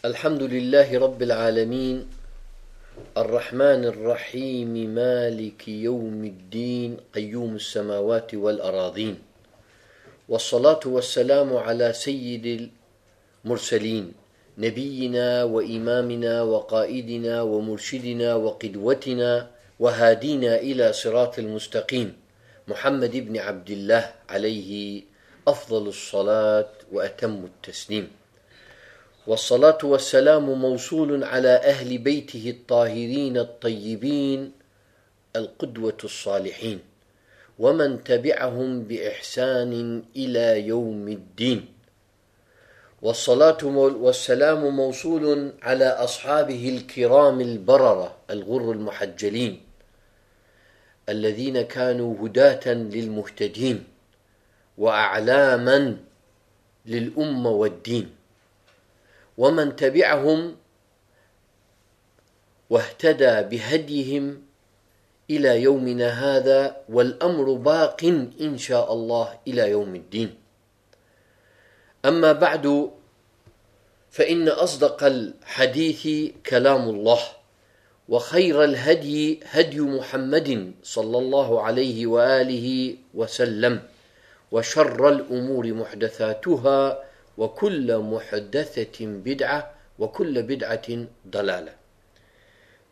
الحمد لله رب العالمين. الرحمن الرحيم مالك يوم الدين قيوم السماوات والأراضين. والصلاة والسلام على سيد المرسلين نبينا وإمامنا وقائدنا ومرشدنا وقدوتنا وهادينا إلى صراط المستقيم. محمد بن عبد الله عليه أفضل الصلاة وأتم التسليم. والصلاة والسلام موصول على أهل بيته الطاهرين الطيبين القدوة الصالحين ومن تبعهم بإحسان إلى يوم الدين. والصلاة والسلام موصول على أصحابه الكرام البررة الغر المحجلين الذين كانوا هداة للمهتدين وأعلاما للأمة والدين. ومن تبعهم واهتدى بهديهم إلى يومنا هذا والأمر باق إن شاء الله إلى يوم الدين. أما بعد فإن أصدق الحديث كلام الله وخير الهدي هدي محمد صلى الله عليه وآله وسلم وشر الأمور محدثاتها ve kulle muhaddesetin bid'a ve kulle bid'atin dalale.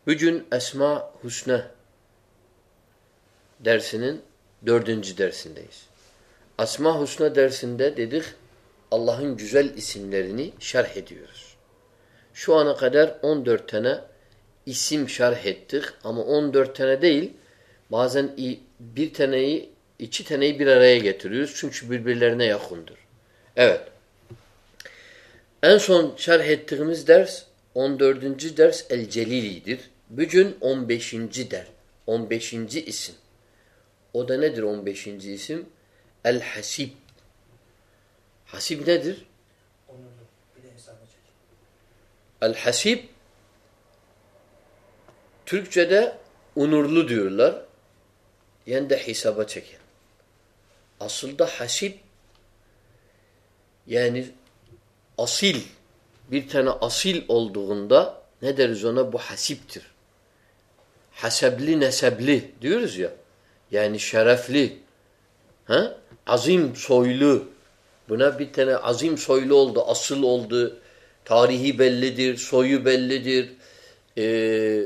Bugün Esma Husna dersinin dördüncü dersindeyiz. Esma Husna dersinde dedik Allah'ın güzel isimlerini şerh ediyoruz. Şu ana kadar 14 tane isim şerh ettik ama 14 tane değil bazen bir taneyi iki taneyi bir araya getiriyoruz çünkü birbirlerine yakındır. Evet. En son şerh ettiğimiz ders 14. ders El Celili'dir. Bugün 15. der. 15. isim. O da nedir 15. isim? El Hasib. Hasib nedir? El Hasib Türkçe'de onurlu diyorlar. Yani de hesaba çeken. Aslında hasib yani asil bir tane asil olduğunda ne deriz ona? Bu hasiptir. Hasebli nesebli diyoruz ya. Yani şerefli. Ha? Azim soylu. Buna bir tane azim soylu oldu, asıl oldu. Tarihi bellidir, soyu bellidir. Ee,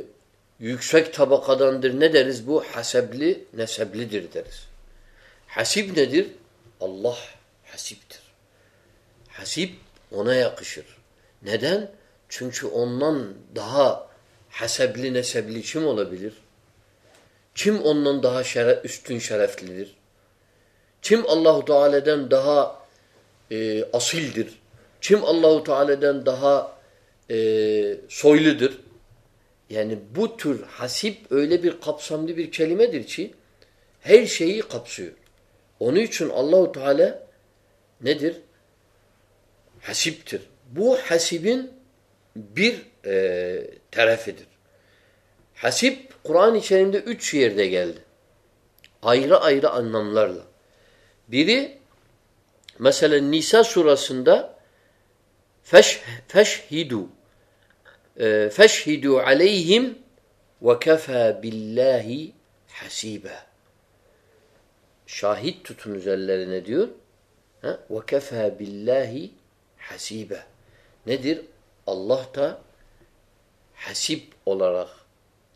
yüksek tabakadandır. Ne deriz bu? Hasebli, neseblidir deriz. Hasip nedir? Allah hasiptir. Hasip ona yakışır. Neden? Çünkü ondan daha hasebli nesebli kim olabilir? Kim ondan daha şeref, üstün şereflidir? Kim Allahu Teala'dan daha e, asildir? Kim Allahu Teala'dan daha e, soyludur? Yani bu tür hasip öyle bir kapsamlı bir kelimedir ki her şeyi kapsıyor. Onun için Allahu Teala nedir? Hasiptir. Bu hasibin bir e, tarafıdır. Hasip Kur'an içerisinde üç yerde geldi. Ayrı ayrı anlamlarla. Biri mesela Nisa surasında feş, feşhidu e, feşhidu aleyhim ve kefa billahi hasibe. Şahit tutun üzerlerine diyor. Ve kefa billahi hasibe. Nedir? Allah da hasip olarak,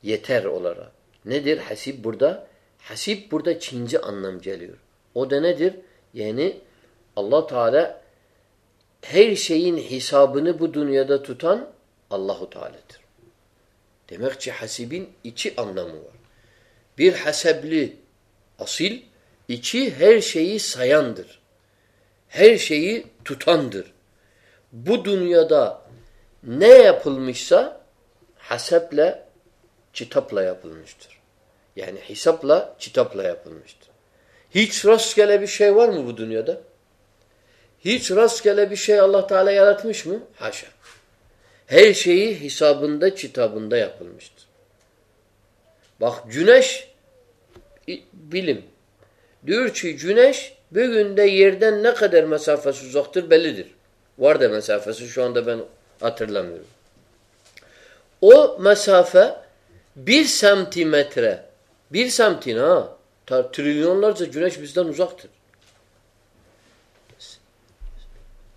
yeter olarak. Nedir hasip burada? Hasip burada Çinci anlam geliyor. O da nedir? Yani Allah Teala her şeyin hesabını bu dünyada tutan Allahu Teala'dır. Demek ki hasibin iki anlamı var. Bir hasebli asil, iki her şeyi sayandır. Her şeyi tutandır. Bu dünyada ne yapılmışsa haseple, kitapla yapılmıştır. Yani hesapla, kitapla yapılmıştır. Hiç rastgele bir şey var mı bu dünyada? Hiç rastgele bir şey Allah Teala yaratmış mı? Haşa. Her şeyi hesabında, kitabında yapılmıştır. Bak güneş bilim. Diyor ki güneş bir günde yerden ne kadar mesafesi uzaktır bellidir. Var da mesafesi şu anda ben Hatırlamıyorum. O mesafe bir santimetre bir santin ha trilyonlarca güneş bizden uzaktır.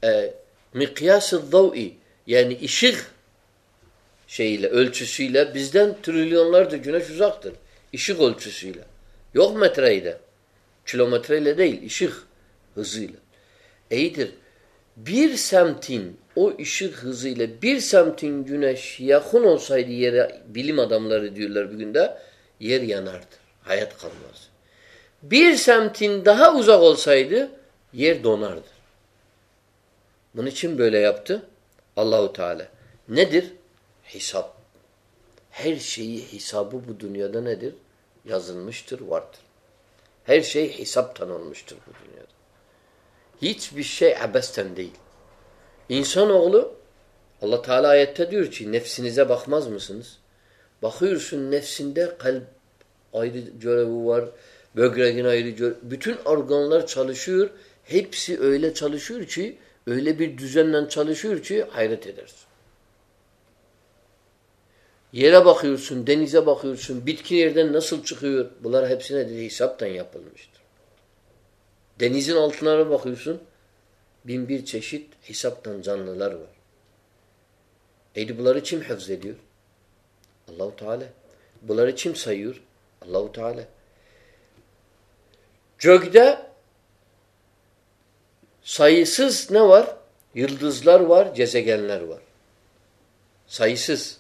E, mikyas-ı dav'i yani ışık şeyiyle, ölçüsüyle bizden trilyonlarca güneş uzaktır. Işık ölçüsüyle. Yok metreyle. Kilometreyle değil, ışık hızıyla. İyidir. Bir semtin o ışık hızıyla bir semtin güneş yakın olsaydı yere bilim adamları diyorlar bugün de yer yanardı. Hayat kalmaz. Bir semtin daha uzak olsaydı yer donardı. Bunun için böyle yaptı Allahu Teala. Nedir? Hesap. Her şeyi hesabı bu dünyada nedir? Yazılmıştır, vardır. Her şey hesaptan olmuştur bu dünyada. Hiçbir şey abesten değil. İnsanoğlu Allah Teala ayette diyor ki nefsinize bakmaz mısınız? Bakıyorsun nefsinde kalp ayrı görevi var, böbreğin ayrı görevi. Bütün organlar çalışıyor. Hepsi öyle çalışıyor ki, öyle bir düzenle çalışıyor ki hayret edersin. Yere bakıyorsun, denize bakıyorsun, bitki yerden nasıl çıkıyor? Bunlar hepsine de hesaptan yapılmıştır. Denizin altına bakıyorsun, bin bir çeşit hesaptan canlılar var. Eydi bunları kim hafız ediyor? Allahu Teala. Bunları kim sayıyor? Allahu Teala. Gökte sayısız ne var? Yıldızlar var, gezegenler var. Sayısız.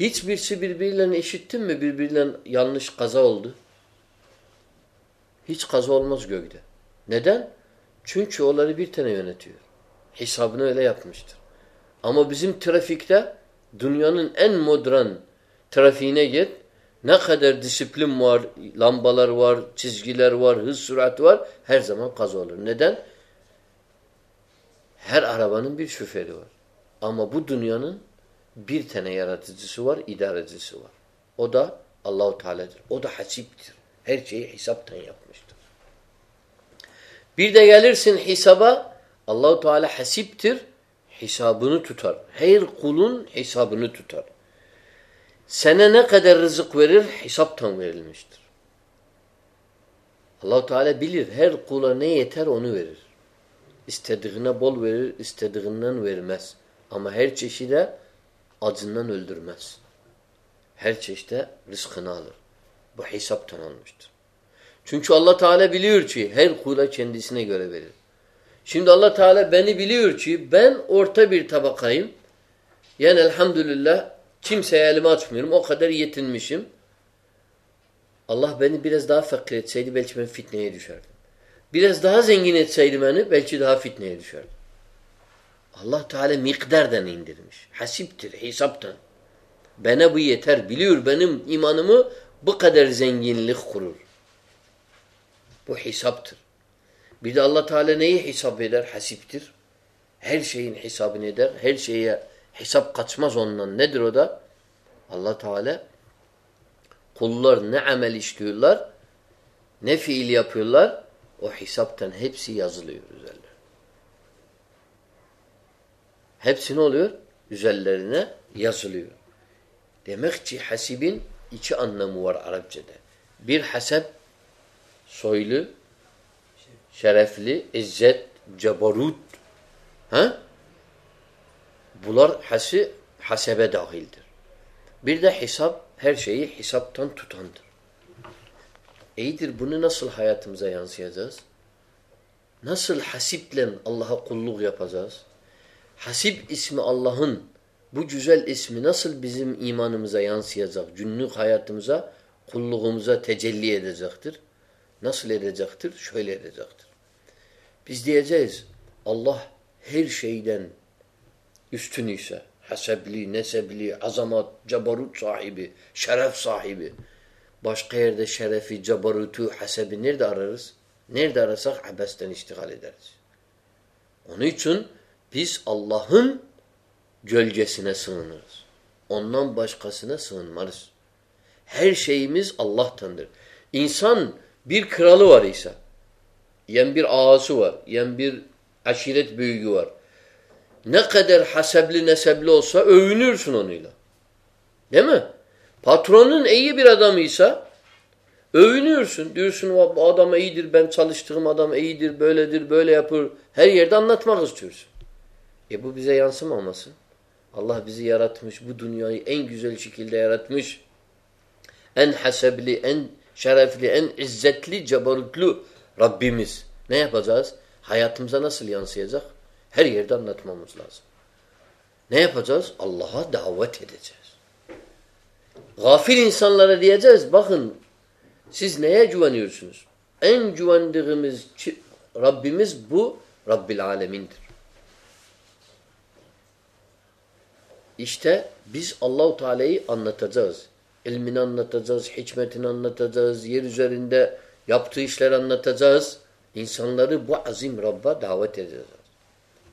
Hiçbirisi birbiriyle eşittin mi? Birbiriyle yanlış kaza oldu. Hiç kaza olmaz gökte. Neden? Çünkü onları bir tane yönetiyor. Hesabını öyle yapmıştır. Ama bizim trafikte dünyanın en modern trafiğine git. Ne kadar disiplin var, lambalar var, çizgiler var, hız sürat var. Her zaman kaza olur. Neden? Her arabanın bir şoförü var. Ama bu dünyanın bir tane yaratıcısı var, idarecisi var. O da Allahu Teala'dır. O da hasiptir. Her şeyi hesaptan yapmıştır. Bir de gelirsin hesaba Allahu Teala hasiptir. Hesabını tutar. Her kulun hesabını tutar. Sana ne kadar rızık verir hesaptan verilmiştir. Allahu Teala bilir her kula ne yeter onu verir. İstediğine bol verir, istediğinden vermez. Ama her çeşide acından öldürmez. Her çeşide rızkını alır. Bu hesaptan almıştır. Çünkü Allah Teala biliyor ki her kula kendisine göre verir. Şimdi Allah Teala beni biliyor ki ben orta bir tabakayım. Yani elhamdülillah kimseye elimi açmıyorum. O kadar yetinmişim. Allah beni biraz daha fakir etseydi belki ben fitneye düşerdim. Biraz daha zengin etseydi beni belki daha fitneye düşerdim. Allah Teala miktardan indirmiş. Hasiptir, hesaptan. Bana bu yeter. Biliyor benim imanımı bu kadar zenginlik kurur. Bu hesaptır. Bir de Allah Teala neyi hesap eder? Hasiptir. Her şeyin hesabını eder. Her şeye hesap kaçmaz ondan. Nedir o da? Allah Teala kullar ne amel işliyorlar, ne fiil yapıyorlar, o hesaptan hepsi yazılıyor üzerlerine. Hepsi ne oluyor? Üzerlerine yazılıyor. Demek ki hasibin iki anlamı var Arapçada. Bir hasep soylu, şerefli, izzet, cebarut. Ha? Bunlar hasi, hasebe dahildir. Bir de hesap her şeyi hesaptan tutandır. İyidir bunu nasıl hayatımıza yansıyacağız? Nasıl hasiple Allah'a kulluk yapacağız? Hasip ismi Allah'ın bu güzel ismi nasıl bizim imanımıza yansıyacak, günlük hayatımıza, kulluğumuza tecelli edecektir? Nasıl edecektir? Şöyle edecektir. Biz diyeceğiz Allah her şeyden üstün ise hasebli, nesebli, azamat, cabarut sahibi, şeref sahibi. Başka yerde şerefi, cabarutu, hasebi nerede ararız? Nerede arasak abesten iştigal ederiz. Onun için biz Allah'ın gölgesine sığınırız. Ondan başkasına sığınmarız. Her şeyimiz Allah'tandır. İnsan bir kralı var ise, yen bir ağası var, yen bir aşiret büyüğü var. ne kadar hasebli nesebli olsa övünürsün onunla. Değil mi? Patronun iyi bir adamıysa övünüyorsun. Diyorsun bu adam iyidir, ben çalıştığım adam iyidir, böyledir, böyle yapır. Her yerde anlatmak istiyorsun. E bu bize yansımaması. Allah bizi yaratmış, bu dünyayı en güzel şekilde yaratmış. En hasebli, en şerefli, en izzetli, cebarutlu Rabbimiz. Ne yapacağız? Hayatımıza nasıl yansıyacak? Her yerde anlatmamız lazım. Ne yapacağız? Allah'a davet edeceğiz. Gafil insanlara diyeceğiz, bakın siz neye güveniyorsunuz? En güvendiğimiz Rabbimiz bu Rabbil Alemin'dir. İşte biz Allahu Teala'yı anlatacağız. İlmini anlatacağız, hikmetini anlatacağız, yer üzerinde yaptığı işleri anlatacağız. İnsanları bu azim Rabb'a davet edeceğiz.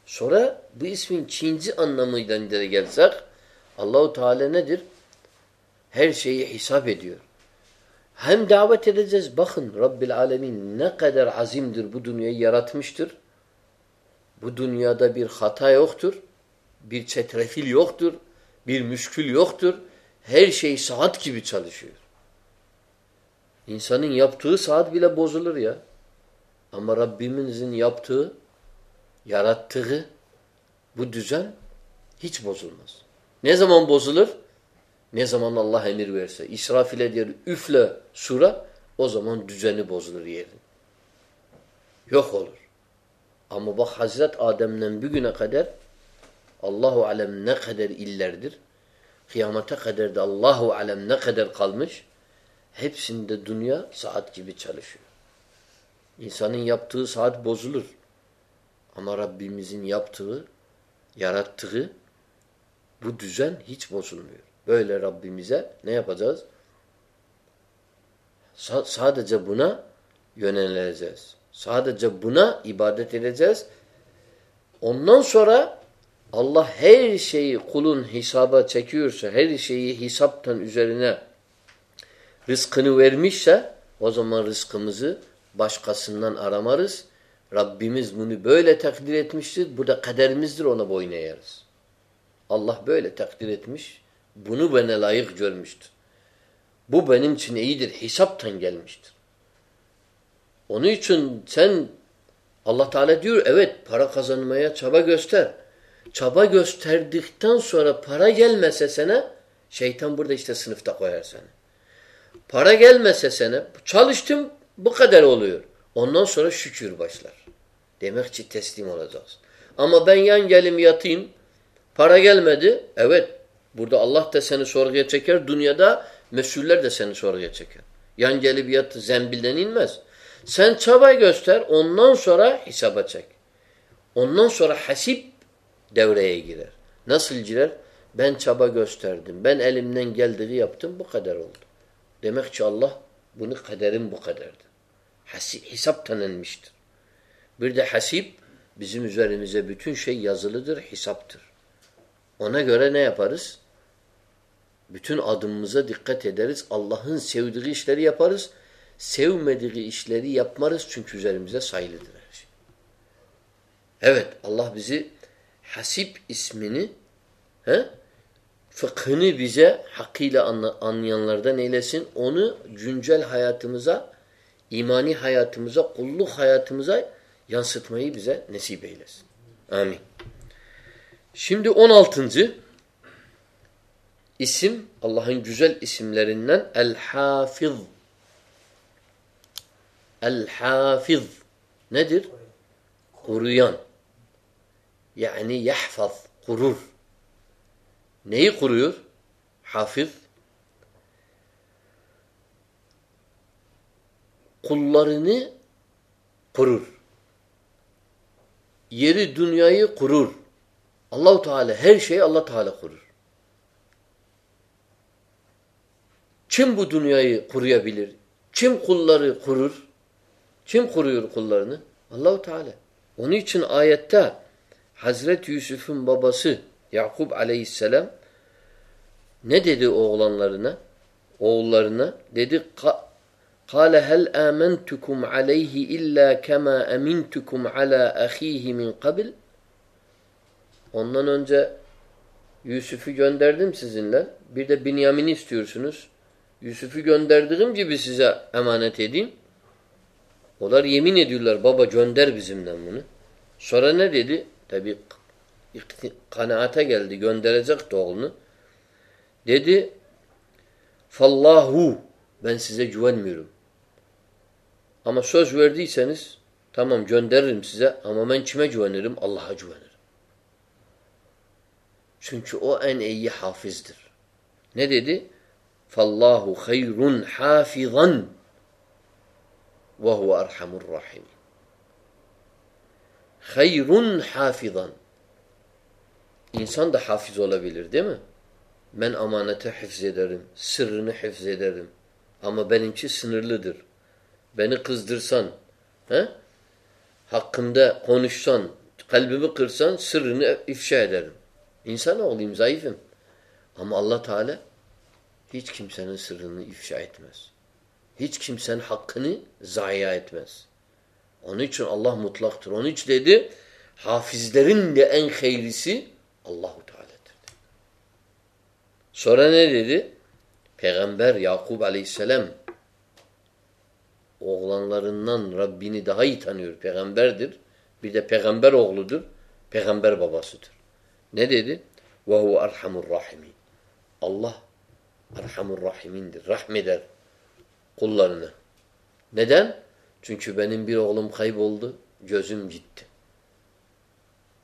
Sonra bu ismin Çinci anlamıyla da gelsek Allahu Teala nedir? Her şeyi hesap ediyor. Hem davet edeceğiz. Bakın Rabbil Alemin ne kadar azimdir bu dünyayı yaratmıştır. Bu dünyada bir hata yoktur. Bir çetrefil yoktur. Bir müşkül yoktur. Her şey saat gibi çalışıyor. İnsanın yaptığı saat bile bozulur ya. Ama Rabbimizin yaptığı, yarattığı bu düzen hiç bozulmaz. Ne zaman bozulur? Ne zaman Allah emir verse. İsrafile diyor üfle sura o zaman düzeni bozulur yerin. Yok olur. Ama bak Hazret Adem'den bugüne kadar Allahu alem ne kadar illerdir. Kıyamete kadar da Allahu alem ne kadar kalmış. Hepsinde dünya saat gibi çalışıyor. İnsanın yaptığı saat bozulur. Ama Rabbimizin yaptığı, yarattığı bu düzen hiç bozulmuyor. Böyle Rabbimize ne yapacağız? Sa sadece buna yöneleceğiz. Sadece buna ibadet edeceğiz. Ondan sonra Allah her şeyi kulun hesaba çekiyorsa, her şeyi hesaptan üzerine rızkını vermişse o zaman rızkımızı başkasından aramarız. Rabbimiz bunu böyle takdir etmiştir. Bu da kaderimizdir ona boyun eğeriz. Allah böyle takdir etmiş. Bunu bana layık görmüştür. Bu benim için iyidir. Hesaptan gelmiştir. Onun için sen Allah Teala diyor evet para kazanmaya çaba göster. Çaba gösterdikten sonra para gelmese sana şeytan burada işte sınıfta koyar seni. Para gelmese sana çalıştım bu kadar oluyor. Ondan sonra şükür başlar. Demek ki teslim olacağız. Ama ben yan gelim yatayım para gelmedi. Evet burada Allah da seni sorguya çeker. Dünyada mesuller de seni sorguya çeker. Yan gelip yat zembilden inmez. Sen çaba göster ondan sonra hesaba çek. Ondan sonra hasip devreye girer. Nasıl girer? Ben çaba gösterdim. Ben elimden geldiği yaptım. Bu kadar oldu. Demek ki Allah bunu kaderim bu kadardı. Hesap tanınmıştır. Bir de hasip bizim üzerimize bütün şey yazılıdır, hesaptır. Ona göre ne yaparız? Bütün adımımıza dikkat ederiz. Allah'ın sevdiği işleri yaparız. Sevmediği işleri yapmarız çünkü üzerimize sayılıdır her şey. Evet Allah bizi hasip ismini he, fıkhını bize hakkıyla anlayanlardan eylesin. Onu güncel hayatımıza, imani hayatımıza, kulluk hayatımıza yansıtmayı bize nasip eylesin. Amin. Şimdi 16. isim Allah'ın güzel isimlerinden El-Hafiz. El-Hafiz nedir? Kuruyan. Yani yahfaz, kurur. Neyi kuruyor? Hafiz. Kullarını kurur. Yeri dünyayı kurur. Allahu Teala her şeyi Allah Teala kurur. Kim bu dünyayı kuruyabilir? Kim kulları kurur? Kim kuruyor kullarını? Allahu Teala. Onun için ayette Hazreti Yusuf'un babası Yakub aleyhisselam ne dedi oğlanlarına? Oğullarına dedi قال هل آمنتكم عليه إلا كما أمنتكم على أخيه من قبل ondan önce Yusuf'u gönderdim sizinle. Bir de Binyamin'i istiyorsunuz. Yusuf'u gönderdiğim gibi size emanet edeyim. Onlar yemin ediyorlar baba gönder bizimden bunu. Sonra ne dedi? Tabi kanaata geldi gönderecek oğlunu. Dedi Fallahu ben size güvenmiyorum. Ama söz verdiyseniz tamam gönderirim size ama ben kime güvenirim? Allah'a güvenirim. Çünkü o en iyi hafizdir. Ne dedi? Fallahu hayrun hafizan ve huve erhamur rahim. Hayrun hafizan. İnsan da hafiz olabilir değil mi? Ben amanete hifz ederim. Sırrını hifz ederim. Ama benimki sınırlıdır. Beni kızdırsan, he? hakkında konuşsan, kalbimi kırsan sırrını ifşa ederim. İnsan olayım, zayıfım. Ama Allah Teala hiç kimsenin sırrını ifşa etmez. Hiç kimsenin hakkını zayi etmez. Onun için Allah mutlaktır. Onun için dedi hafizlerin de en hayırlısı Allahu Teala'dır. Sonra ne dedi? Peygamber Yakub Aleyhisselam oğlanlarından Rabbini daha iyi tanıyor. Peygamberdir. Bir de peygamber oğludur. Peygamber babasıdır. Ne dedi? Ve huve erhamur rahimin. Allah erhamur rahimindir. Rahmeder kullarını. Neden? Çünkü benim bir oğlum kayboldu. Gözüm gitti.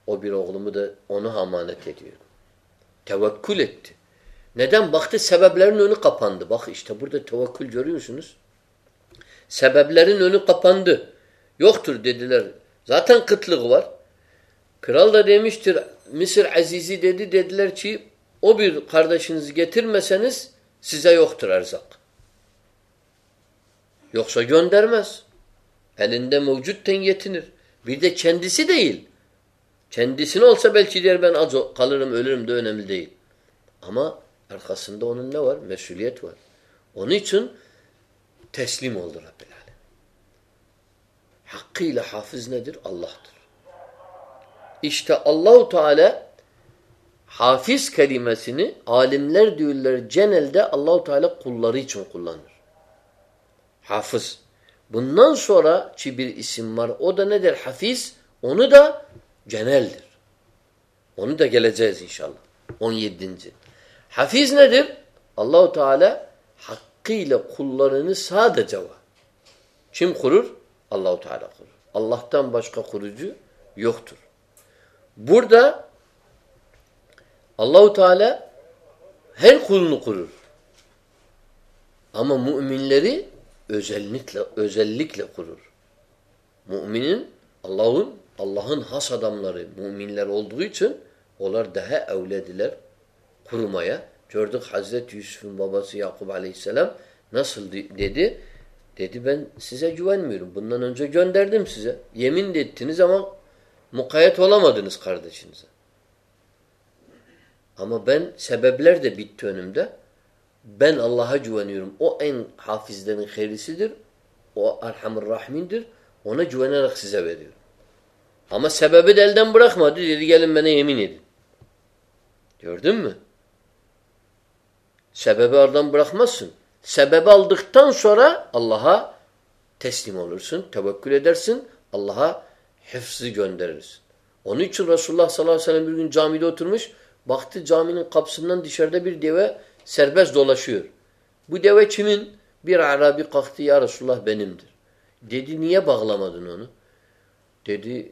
O bir oğlumu da onu emanet ediyor. Tevekkül etti. Neden? Baktı sebeplerin önü kapandı. Bak işte burada tevekkül görüyorsunuz. Sebeplerin önü kapandı. Yoktur dediler. Zaten kıtlık var. Kral da demiştir Mısır Azizi dedi dediler ki o bir kardeşinizi getirmeseniz size yoktur erzak. Yoksa göndermez. Elinde mevcutten yetinir. Bir de kendisi değil. Kendisine olsa belki der ben az kalırım ölürüm de önemli değil. Ama arkasında onun ne var? Mesuliyet var. Onun için teslim oldu Rabbil Alem. Hakkıyla hafız nedir? Allah'tır. İşte Allahu Teala hafiz kelimesini alimler diyorlar genelde Allahu Teala kulları için kullanır. Hafız. Bundan sonra ki bir isim var. O da nedir? Hafiz. Onu da geneldir. Onu da geleceğiz inşallah. 17. Hafiz nedir? Allahu Teala hakkıyla kullarını sadece var. Kim kurur? Allahu Teala kurur. Allah'tan başka kurucu yoktur. Burada Allahu Teala her kulunu kurur. Ama müminleri özellikle özellikle kurur. Müminin Allah'ın Allah'ın has adamları müminler olduğu için onlar daha evlediler kurmaya. Gördük Hazreti Yusuf'un babası Yakup Aleyhisselam nasıl dedi? Dedi ben size güvenmiyorum. Bundan önce gönderdim size. Yemin de ettiniz ama mukayyet olamadınız kardeşinize. Ama ben sebepler de bitti önümde. Ben Allah'a güveniyorum. O en hafizlerin hayırlısıdır. O Erhamur Rahmin'dir. Ona güvenerek size veriyorum. Ama sebebi de elden bırakmadı. Dedi gelin bana yemin edin. Gördün mü? Sebebi oradan bırakmazsın. Sebebi aldıktan sonra Allah'a teslim olursun. Tevekkül edersin. Allah'a hıfzı gönderirsin. Onun için Resulullah sallallahu aleyhi ve sellem bir gün camide oturmuş. Baktı caminin kapısından dışarıda bir deve serbest dolaşıyor. Bu deve kimin? Bir Arabi kalktı ya Resulullah benimdir. Dedi niye bağlamadın onu? Dedi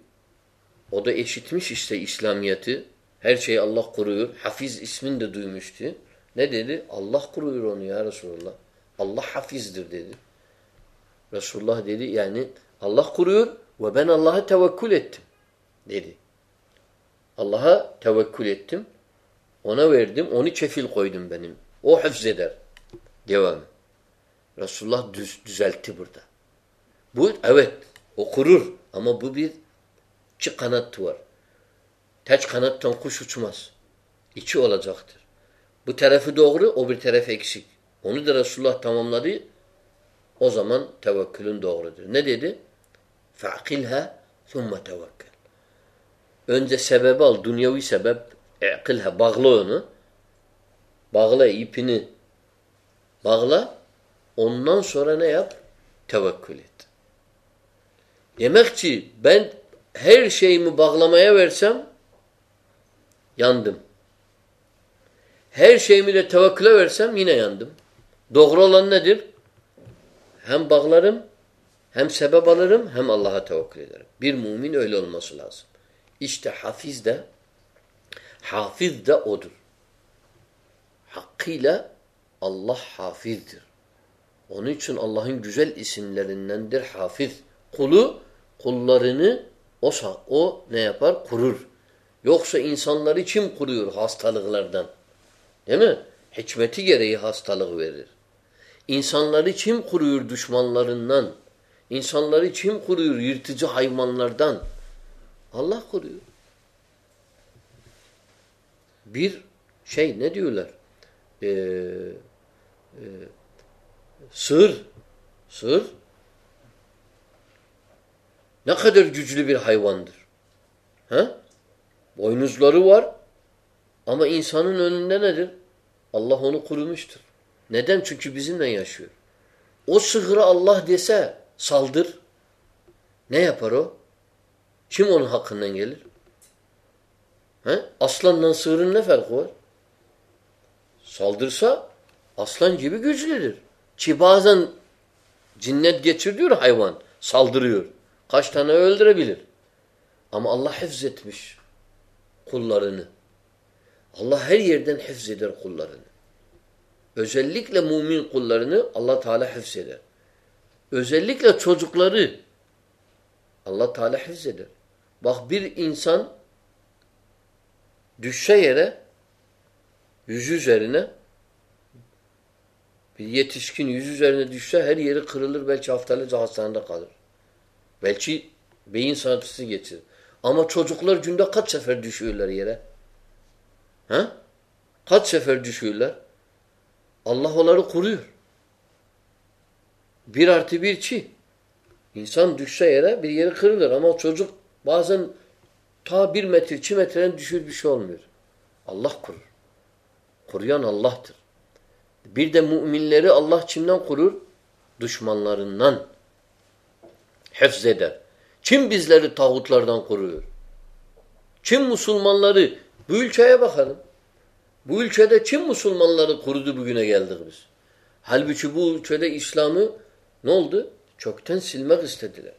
o da eşitmiş işte İslamiyet'i. Her şeyi Allah kuruyor. Hafiz ismini de duymuştu. Ne dedi? Allah kuruyor onu ya Resulullah. Allah hafizdir dedi. Resulullah dedi yani Allah kuruyor ve ben Allah'a tevekkül ettim dedi. Allah'a tevekkül ettim. Ona verdim. Onu kefil koydum benim. O hafzeder. Devam. Resulullah düz, düzeltti burada. Bu evet o kurur ama bu bir iki kanat var. Teç kanattan kuş uçmaz. İki olacaktır. Bu tarafı doğru, o bir taraf eksik. Onu da Resulullah tamamladı. O zaman tevekkülün doğrudur. Ne dedi? فَعْقِلْهَا ثُمَّ تَوَكَّلْ Önce sebebi al. Dünyevi sebep. E'kilhe. Bağla onu. Bağla ipini. Bağla. Ondan sonra ne yap? Tevekkül et. Demek ki ben her şeyimi bağlamaya versem yandım. Her şeyimi de tevekküle versem yine yandım. Doğru olan nedir? Hem bağlarım, hem sebep alırım, hem Allah'a tevekkül ederim. Bir mümin öyle olması lazım. İşte hafiz de hafiz de odur. Hakkıyla Allah hafizdir. Onun için Allah'ın güzel isimlerindendir hafiz. Kulu kullarını o, o ne yapar? Kurur. Yoksa insanları kim kuruyor hastalıklardan? Değil mi? Hikmeti gereği hastalık verir. İnsanları kim kuruyor düşmanlarından? İnsanları kim kuruyor yırtıcı hayvanlardan? Allah kuruyor. Bir şey ne diyorlar? Ee, e, sığır. Sığır ne kadar güçlü bir hayvandır. He? Boynuzları var ama insanın önünde nedir? Allah onu kurumuştur. Neden? Çünkü bizimle yaşıyor. O sığıra Allah dese saldır. Ne yapar o? Kim onun hakkından gelir? He? Aslanla sığırın ne farkı var? Saldırsa aslan gibi güçlüdür. Ki bazen cinnet geçiriyor hayvan. Saldırıyor. Kaç tane öldürebilir? Ama Allah hifzetmiş kullarını. Allah her yerden hifzeder kullarını. Özellikle mümin kullarını Allah Teala hifzeder. Özellikle çocukları Allah Teala hifzeder. Bak bir insan düşse yere yüzü üzerine bir yetişkin yüz üzerine düşse her yeri kırılır belki haftalarca hastanede kalır. Belki beyin sarsıntısı geçirir. Ama çocuklar günde kaç sefer düşüyorlar yere? Ha? Kaç sefer düşüyorlar? Allah onları kuruyor. Bir artı bir çi. İnsan düşse yere bir yeri kırılır ama çocuk bazen ta bir metre, iki metreden düşür bir şey olmuyor. Allah kurur. Kuruyan Allah'tır. Bir de müminleri Allah kimden kurur? Düşmanlarından hefzeder. Kim bizleri tağutlardan koruyor? Kim Müslümanları? Bu ülkeye bakalım. Bu ülkede kim Müslümanları kurudu bugüne geldik biz? Halbuki bu ülkede İslam'ı ne oldu? Çoktan silmek istediler.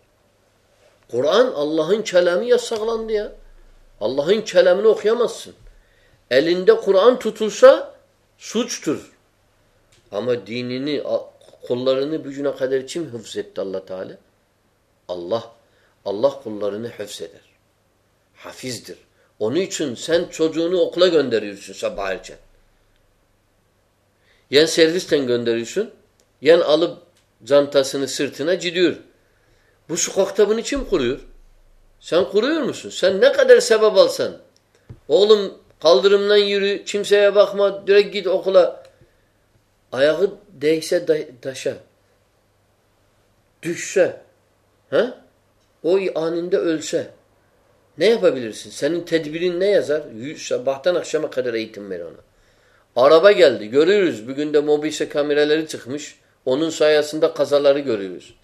Kur'an Allah'ın kelamı yasaklandı ya. Allah'ın kelamını okuyamazsın. Elinde Kur'an tutulsa suçtur. Ama dinini, kullarını gücüne kadar kim hıfzetti allah Teala? Allah Allah kullarını hıfzeder. Hafizdir. Onun için sen çocuğunu okula gönderiyorsun sabah erken. Yen servisten gönderiyorsun, yen alıp cantasını sırtına gidiyor. Bu sokakta bunu kim kuruyor? Sen kuruyor musun? Sen ne kadar sebep alsan. Oğlum kaldırımdan yürü, kimseye bakma, direkt git okula. Ayağı değse taşa. Düşse, Ha? O anında ölse ne yapabilirsin? Senin tedbirin ne yazar? Sabahtan akşama kadar eğitim ver ona. Araba geldi. Görüyoruz. Bugün de mobise kameraları çıkmış. Onun sayesinde kazaları görüyoruz.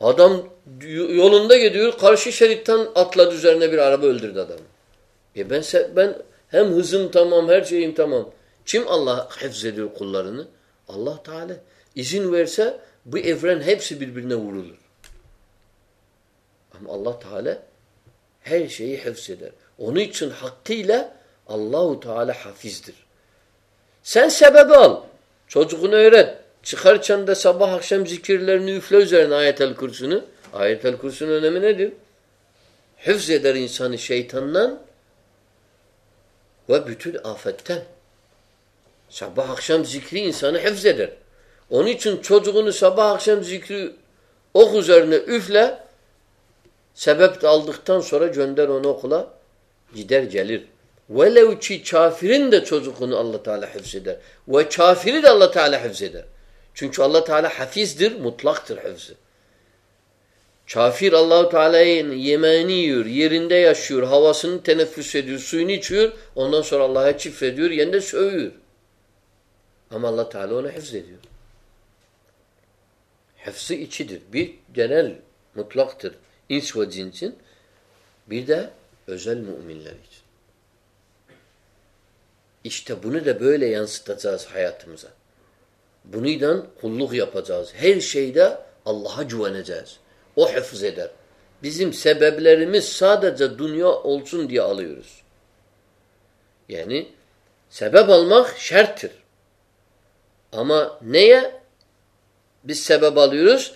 Adam yolunda gidiyor. Karşı şeritten atladı üzerine bir araba öldürdü adamı. E ben, ben hem hızım tamam, her şeyim tamam. Kim Allah ediyor kullarını? Allah Teala. İzin verse bu evren hepsi birbirine vurulur. Ama Allah Teala her şeyi hıfzeder. Onun için hakkıyla Allahu Teala hafizdir. Sen sebebi al. Çocuğunu öğret. Çıkarken de sabah akşam zikirlerini üfle üzerine ayetel kursunu. Ayetel kursunun önemi nedir? Hıfz eder insanı şeytandan ve bütün afetten. Sabah akşam zikri insanı hıfz eder. Onun için çocuğunu sabah akşam zikri ok üzerine üfle Sebep aldıktan sonra gönder onu okula gider gelir. Velev ki kafirin de çocuğunu Allah Teala hıfzeder. Ve kafiri de Allah Teala hıfzeder. Çünkü Allah Teala hafizdir, mutlaktır hıfzı. Kafir Allahu Teala'nın yemeğini yiyor, yerinde yaşıyor, havasını teneffüs ediyor, suyunu içiyor. Ondan sonra Allah'a çifrediyor, yerinde sövüyor. Ama Allah Teala onu hıfz ediyor. Hıfzı içidir. Bir genel mutlaktır. İns ve cinsin. Bir de özel müminler için. İşte bunu da böyle yansıtacağız hayatımıza. Bunuyla kulluk yapacağız. Her şeyde Allah'a güveneceğiz. O hıfz eder. Bizim sebeplerimiz sadece dünya olsun diye alıyoruz. Yani sebep almak şerttir. Ama neye biz sebep alıyoruz?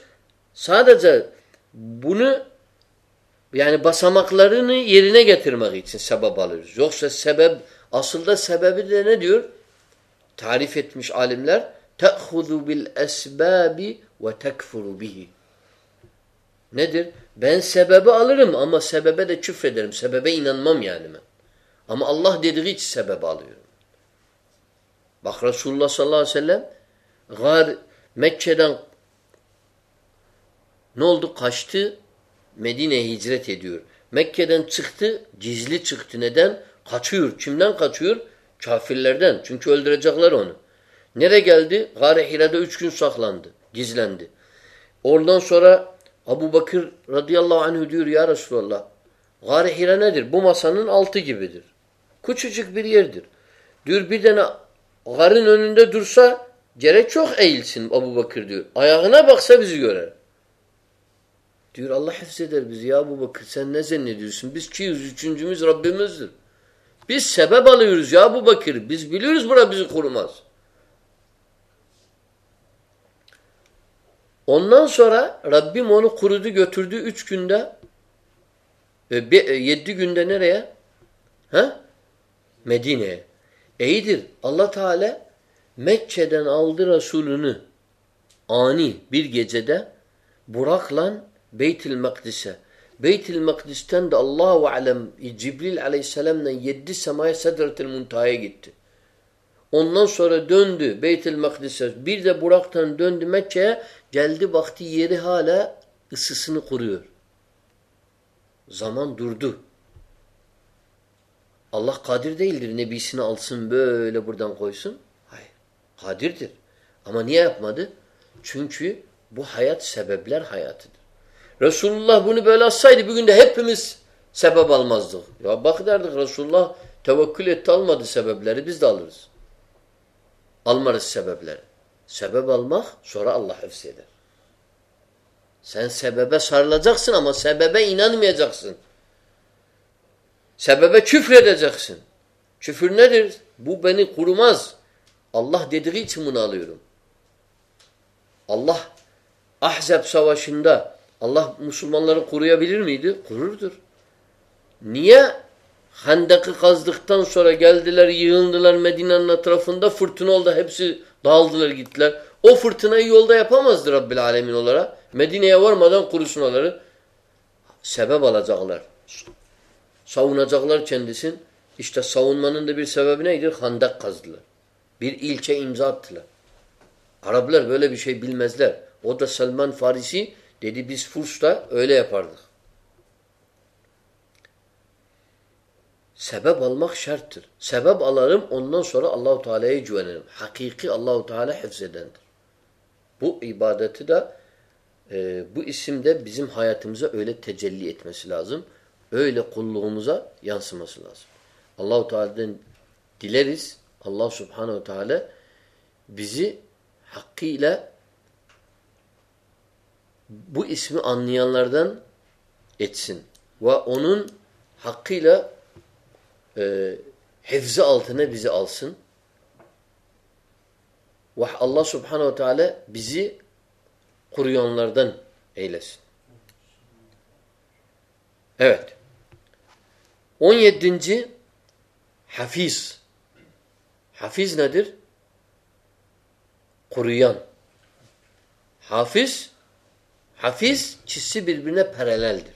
Sadece bunu yani basamaklarını yerine getirmek için sebep alıyoruz. Yoksa sebep aslında sebebi de ne diyor? Tarif etmiş alimler تَأْخُذُ بِالْأَسْبَابِ وَتَكْفُرُ بِهِ Nedir? Ben sebebi alırım ama sebebe de küfrederim. Sebebe inanmam yani ben. Ama Allah dediği için sebep alıyorum. Bak Resulullah sallallahu aleyhi ve sellem gar Mekke'den ne oldu? Kaçtı. Medine'ye hicret ediyor. Mekke'den çıktı. Gizli çıktı. Neden? Kaçıyor. Kimden kaçıyor? Kafirlerden. Çünkü öldürecekler onu. Nere geldi? Gare Hira'da üç gün saklandı. Gizlendi. Oradan sonra Abu Bakır radıyallahu anh diyor ya Resulallah. Gare Hira nedir? Bu masanın altı gibidir. Küçücük bir yerdir. Diyor bir tane garın önünde dursa gerek çok eğilsin Abu Bakır diyor. Ayağına baksa bizi görer. Diyor Allah hafzeder bizi ya Abu Bakır sen ne zannediyorsun? Biz 203. Rabbimizdir. Biz sebep alıyoruz ya Abu Bakır. Biz biliyoruz bura bizi korumaz. Ondan sonra Rabbim onu kurudu götürdü üç günde e, e, yedi günde nereye? Ha? Medine'ye. İyidir. Allah Teala Mekke'den aldı Resulünü ani bir gecede Burak'la Beytül Makdis'e. Beytül Makdis'ten de Allahu alem Cibril aleyhisselamla yedi semaya Sedretül Muntaha'ya gitti. Ondan sonra döndü Beytül Makdis'e. Bir de Burak'tan döndü Mekke'ye. Geldi baktı yeri hala ısısını kuruyor. Zaman durdu. Allah kadir değildir. Nebisini alsın böyle buradan koysun. Hayır. Kadirdir. Ama niye yapmadı? Çünkü bu hayat sebepler hayatıdır. Resulullah bunu böyle alsaydı bugün de hepimiz sebep almazdık. Ya bak derdik Resulullah tevekkül etti almadı sebepleri biz de alırız. Almarız sebepleri. Sebep almak sonra Allah hıfzeder. Sen sebebe sarılacaksın ama sebebe inanmayacaksın. Sebebe küfredeceksin. Küfür nedir? Bu beni kurumaz. Allah dediği için bunu alıyorum. Allah Ahzab savaşında Allah Müslümanları koruyabilir miydi? Kururdur. Niye? Hendek'i kazdıktan sonra geldiler, yığındılar Medine'nin etrafında. Fırtına oldu. Hepsi dağıldılar gittiler. O fırtınayı yolda yapamazdı Rabbil Alemin olarak. Medine'ye varmadan kurusun onları. Sebep alacaklar. Savunacaklar kendisin. İşte savunmanın da bir sebebi neydi? Handak kazdılar. Bir ilçe imza attılar. Araplar böyle bir şey bilmezler. O da Salman Farisi dedi biz Furs'ta öyle yapardık. Sebep almak şarttır. Sebep alarım ondan sonra Allahu Teala'ya güvenirim. Hakiki Allahu Teala hifzedendir. Bu ibadeti de e, bu isimde bizim hayatımıza öyle tecelli etmesi lazım. Öyle kulluğumuza yansıması lazım. Allahu Teala'dan dileriz. Allah Subhanahu Teala bizi hakkıyla bu ismi anlayanlardan etsin. Ve onun hakkıyla e, hifzi altına bizi alsın. Ve Allah subhanehu teala bizi kuruyanlardan eylesin. Evet. 17. Hafiz. Hafiz nedir? Kuruyan. Hafiz Hafiz çizsi birbirine paraleldir.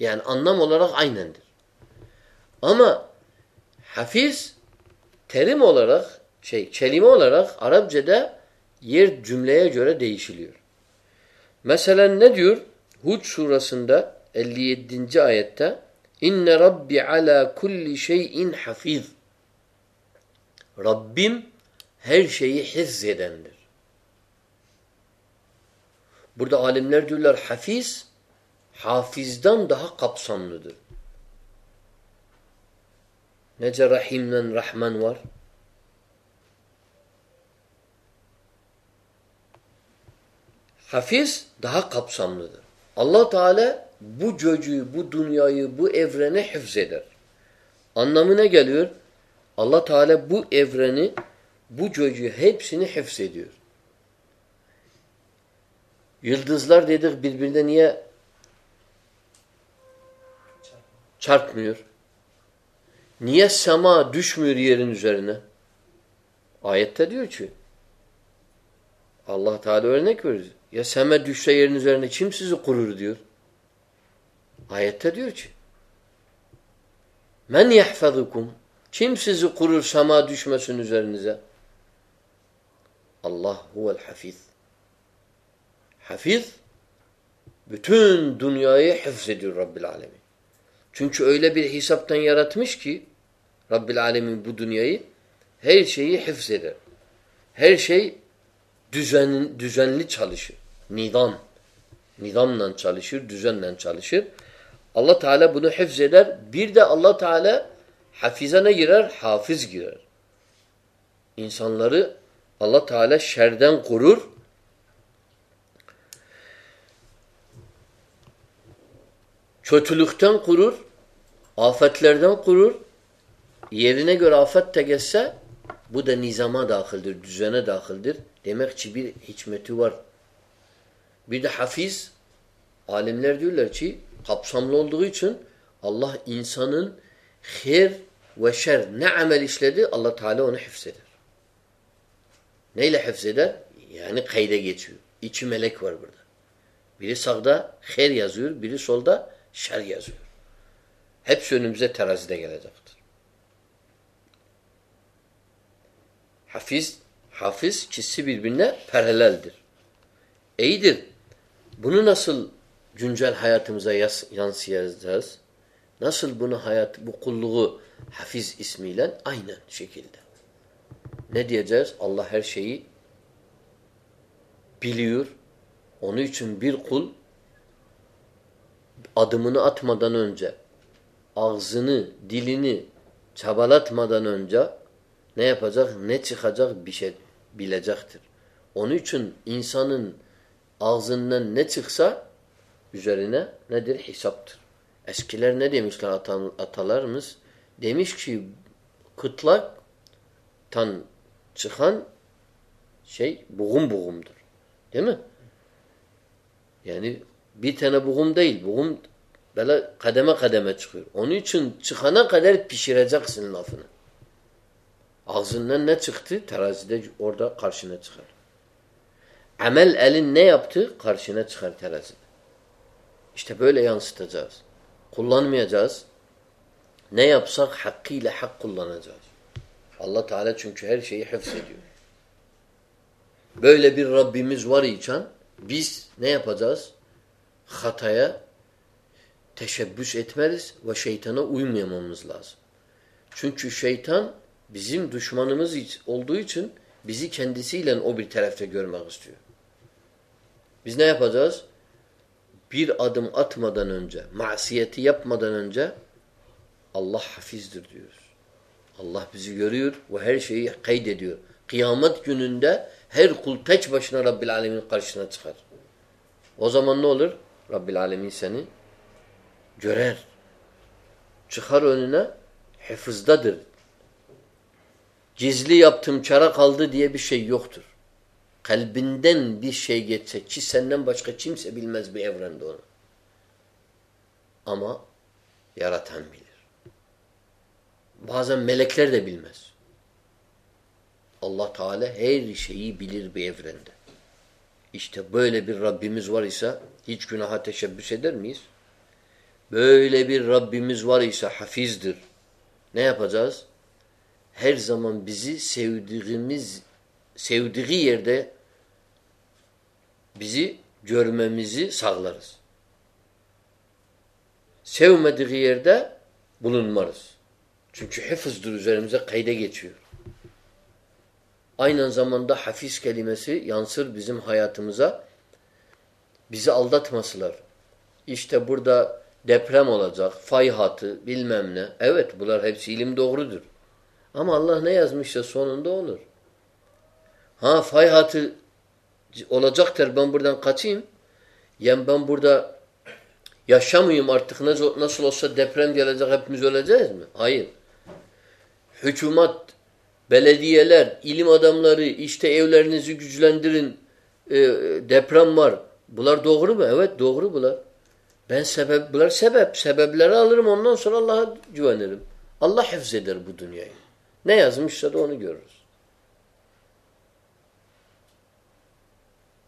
Yani anlam olarak aynendir. Ama hafiz terim olarak şey kelime olarak Arapçada yer cümleye göre değişiliyor. Mesela ne diyor? Hud surasında 57. ayette İnne Rabbi ala kulli şeyin hafiz. Rabbim her şeyi hifzedendir. Burada alimler diyorlar hafiz, hafizden daha kapsamlıdır. Nece Rahim'le Rahman var? Hafiz daha kapsamlıdır. Allah Teala bu çocuğu, bu dünyayı, bu evreni hifzeder. Anlamı ne geliyor? Allah Teala bu evreni, bu çocuğu hepsini hifzediyor. Yıldızlar dedik birbirine niye çarpmıyor? Niye sema düşmüyor yerin üzerine? Ayette diyor ki Allah Teala örnek verir. Ya seme düşse yerin üzerine kim sizi kurur diyor. Ayette diyor ki Men yahfazukum kim sizi kurur sema düşmesin üzerinize? Allah huvel hafiz. Hafiz bütün dünyayı hifzediyor Rabbil Alemin. Çünkü öyle bir hesaptan yaratmış ki Rabbil Alemin bu dünyayı her şeyi hifzeder. Her şey düzen, düzenli çalışır. Nizam. Nizamla çalışır, düzenle çalışır. Allah Teala bunu hifzeder. Bir de Allah Teala hafize ne girer? Hafız girer. İnsanları Allah Teala şerden korur. Kötülükten kurur. Afetlerden kurur. Yerine göre afet de bu da nizama dahildir, düzene dahildir. Demek ki bir hikmeti var. Bir de hafiz, alimler diyorlar ki kapsamlı olduğu için Allah insanın her ve şer ne amel işledi Allah Teala onu hifzeder. Neyle hifzeder? Yani kayda geçiyor. İki melek var burada. Biri sağda her yazıyor, biri solda şer yazıyor. Hepsi önümüze terazide gelecektir. Hafiz, hafiz kişi birbirine paraleldir. İyidir. Bunu nasıl güncel hayatımıza yansıyacağız? Nasıl bunu hayat, bu kulluğu hafiz ismiyle aynı şekilde. Ne diyeceğiz? Allah her şeyi biliyor. Onun için bir kul adımını atmadan önce ağzını, dilini çabalatmadan önce ne yapacak, ne çıkacak bir şey bilecektir. Onun için insanın ağzından ne çıksa üzerine nedir? Hesaptır. Eskiler ne demişler atalarımız? Demiş ki kıtlaktan çıkan şey buğum buğumdur. Değil mi? Yani bir tane buğum değil. Buğum böyle kademe kademe çıkıyor. Onun için çıkana kadar pişireceksin lafını. Ağzından ne çıktı? Terazide orada karşına çıkar. Amel elin ne yaptı? Karşına çıkar terazide. İşte böyle yansıtacağız. Kullanmayacağız. Ne yapsak hakkıyla hak kullanacağız. Allah Teala çünkü her şeyi ediyor. Böyle bir Rabbimiz var için biz ne yapacağız? Hataya teşebbüs etmeliyiz ve şeytana uymamamız lazım. Çünkü şeytan bizim düşmanımız olduğu için bizi kendisiyle o bir tarafta görmek istiyor. Biz ne yapacağız? Bir adım atmadan önce, masiyeti yapmadan önce Allah hafizdir diyoruz. Allah bizi görüyor ve her şeyi kaydediyor. Kıyamet gününde her kul teç başına Rabbil Alemin karşısına çıkar. O zaman ne olur? Rabbil Alemin seni görer. Çıkar önüne hafızdadır. Gizli yaptım çara kaldı diye bir şey yoktur. Kalbinden bir şey geçse ki senden başka kimse bilmez bir evrende onu. Ama yaratan bilir. Bazen melekler de bilmez. Allah Teala her şeyi bilir bir evrende. İşte böyle bir Rabbimiz var ise hiç günaha teşebbüs eder miyiz? Böyle bir Rabbimiz var ise hafizdir. Ne yapacağız? Her zaman bizi sevdiğimiz sevdiği yerde bizi görmemizi sağlarız. sevmediği yerde bulunmarız. Çünkü hıfızdır üzerimize kayda geçiyor. Aynı zamanda hafiz kelimesi yansır bizim hayatımıza. Bizi aldatmasılar. İşte burada deprem olacak, fay hatı, bilmem ne. Evet bunlar hepsi ilim doğrudur. Ama Allah ne yazmışsa sonunda olur. Ha fay hatı olacaktır ben buradan kaçayım. Yani ben burada yaşamayayım artık nasıl olsa deprem gelecek hepimiz öleceğiz mi? Hayır. Hükümet, belediyeler, ilim adamları işte evlerinizi güçlendirin e, deprem var. Bunlar doğru mu? Evet doğru bunlar. Ben sebep, bunlar sebep. Sebepleri alırım ondan sonra Allah'a güvenirim. Allah hifzeder bu dünyayı. Ne yazmışsa da onu görürüz.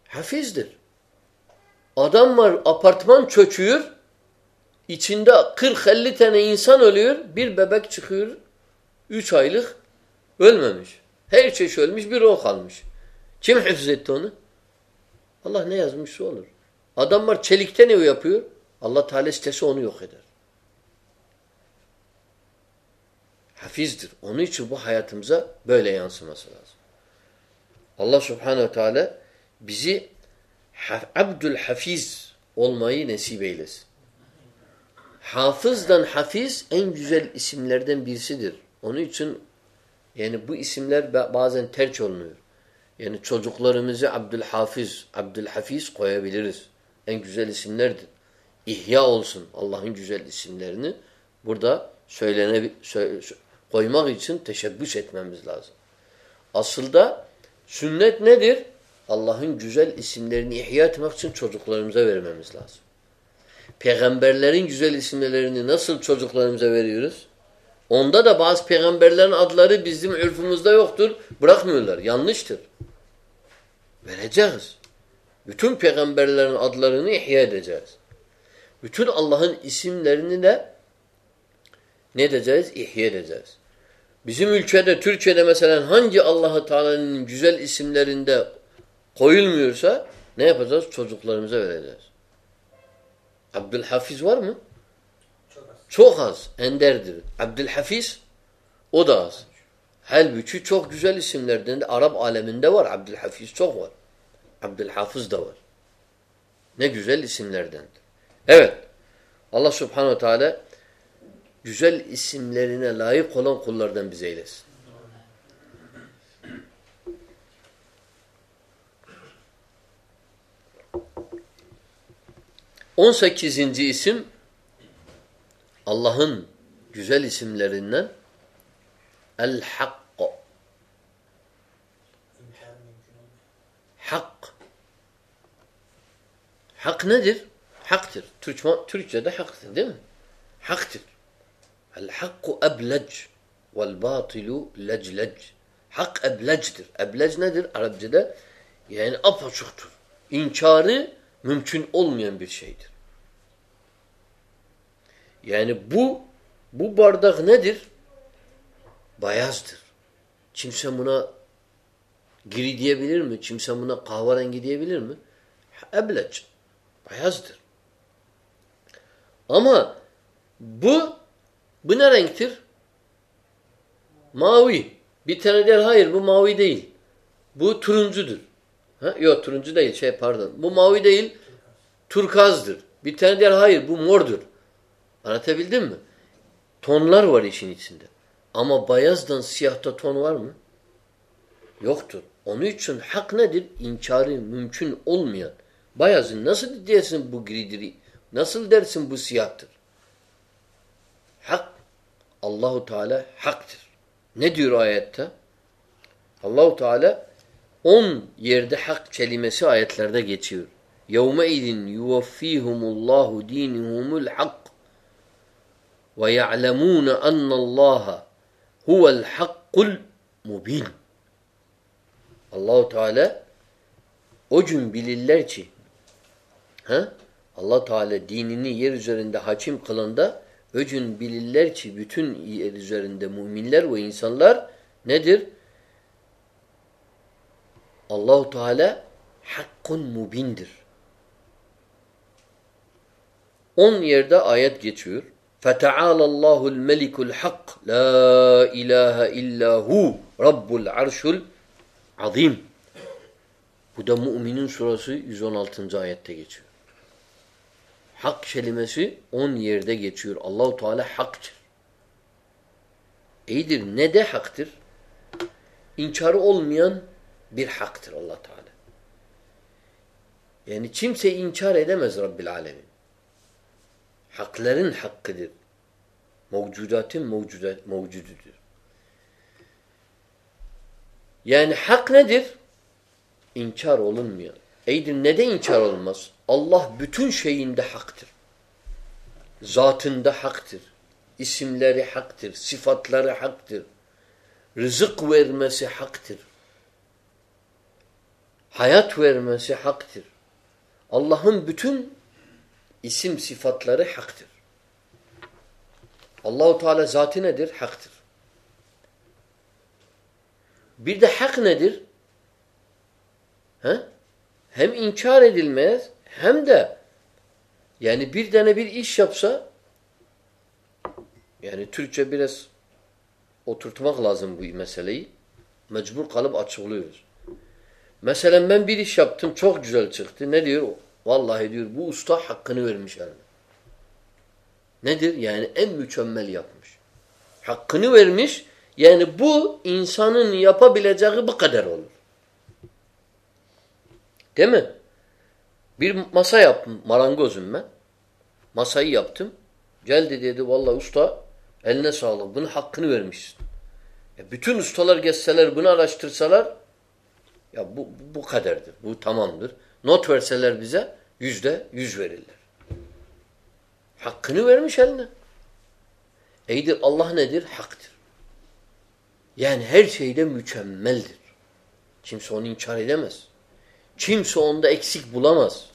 Hafizdir. Adam var apartman çöküyor. İçinde 40-50 tane insan ölüyor. Bir bebek çıkıyor. 3 aylık ölmemiş. Her şey ölmüş bir o kalmış. Kim hıfz etti onu? Allah ne yazmışsa olur. Adam var çelikten ev yapıyor. Allah Teala istese onu yok eder. Hafizdir. Onun için bu hayatımıza böyle yansıması lazım. Allah Subhanahu Teala bizi abdül hafiz olmayı nasip eylesin. Hafızdan hafiz en güzel isimlerden birisidir. Onun için yani bu isimler bazen terç olunuyor. Yani çocuklarımızı Abdülhafiz, Abdülhafiz koyabiliriz. En güzel isimlerdir. İhya olsun Allah'ın güzel isimlerini burada söylene koymak için teşebbüs etmemiz lazım. Aslında sünnet nedir? Allah'ın güzel isimlerini ihya etmek için çocuklarımıza vermemiz lazım. Peygamberlerin güzel isimlerini nasıl çocuklarımıza veriyoruz? Onda da bazı peygamberlerin adları bizim ülfümüzde yoktur. Bırakmıyorlar. Yanlıştır. Vereceğiz. Bütün peygamberlerin adlarını ihya edeceğiz. Bütün Allah'ın isimlerini de ne edeceğiz? İhya edeceğiz. Bizim ülkede, Türkiye'de mesela hangi Allah-u Teala'nın güzel isimlerinde koyulmuyorsa ne yapacağız? Çocuklarımıza vereceğiz. Abdülhafiz var mı? Çok az. Çok az. Enderdir. Abdülhafiz o da az. Halbuki çok güzel isimlerden de Arap aleminde var. Abdülhafiz çok var. Abdülhafız da var. Ne güzel isimlerdendir. Evet. Allah subhanehu teala güzel isimlerine layık olan kullardan bize eylesin. 18. isim Allah'ın güzel isimlerinden El-Hak. Hak. Hak nedir? Haktır. Türkçe, Türkçe'de haktır değil mi? Haktır. El-hakku eblec vel batilu leclec. Hak eblecdir. Eblec nedir? Arapçada yani apaçuktur. İnkarı mümkün olmayan bir şeydir. Yani bu bu bardak nedir? Bayazdır. Kimse buna gri diyebilir mi? Kimse buna kahverengi diyebilir mi? Ebleç. Bayazdır. Ama bu bu ne renktir? Mavi. Bir tane der hayır bu mavi değil. Bu turuncudur. Ha? Yok turuncu değil şey pardon. Bu mavi değil turkazdır. Bir tane der hayır bu mordur. Anlatabildim mi? Tonlar var işin içinde. Ama beyazdan siyahta ton var mı? Yoktur. Onun için hak nedir? İnkarı mümkün olmayan. Bayazın nasıl dersin bu gridir? Nasıl dersin bu siyahtır? Hak. Allahu Teala haktır. Ne diyor ayette? Allahu Teala on yerde hak kelimesi ayetlerde geçiyor. Yevme izin yuvaffihumullahu dinihumul hak ve ya'lemûne ennallaha huvel hakkul mubin. Allahu Teala o gün bilirler ki ha? Allah Teala dinini yer üzerinde hakim kılında o gün bilirler ki bütün yer üzerinde müminler ve insanlar nedir? Allahu Teala hakkun mubindir. On yerde ayet geçiyor. فَتَعَالَ اللّٰهُ الْمَلِكُ الْحَقِّ لَا اِلَٰهَ اِلَّا هُ رَبُّ الْعَرْشُ الْعَظِيمِ Bu da Müminin surası 116. ayette geçiyor. Hak kelimesi on yerde geçiyor. Allahu Teala haktır. İyidir. Ne de haktır? İnkarı olmayan bir haktır Allah Teala. Yani kimse inkar edemez Rabbil Alemin. Hakların hakkıdır. Mevcudatın mevcudat, mevcududur. Yani hak nedir? İnkar olunmuyor. Eydir neden inkar olmaz? Allah bütün şeyinde haktır. Zatında haktır. İsimleri haktır. Sıfatları haktır. Rızık vermesi haktır. Hayat vermesi haktır. Allah'ın bütün isim sıfatları haktır. Allahu Teala zatı nedir? Haktır. Bir de hak nedir? He? Hem inkar edilmez hem de yani bir tane bir iş yapsa yani Türkçe biraz oturtmak lazım bu meseleyi. Mecbur kalıp açıklıyoruz. Mesela ben bir iş yaptım çok güzel çıktı. Ne diyor? Vallahi diyor bu usta hakkını vermiş eline. Nedir? Yani en mükemmel yapmış. Hakkını vermiş. Yani bu insanın yapabileceği bu kadar olur. Değil mi? Bir masa yaptım. Marangozum ben. Masayı yaptım. Geldi dedi vallahi usta eline sağlık. Bunun hakkını vermişsin. Ya bütün ustalar geçseler bunu araştırsalar ya bu, bu kaderdir. Bu tamamdır. Not verseler bize yüzde yüz verirler. Hakkını vermiş eline. Eydir Allah nedir? Haktır. Yani her şeyde mükemmeldir. Kimse onu inkar edemez. Kimse onda eksik bulamaz.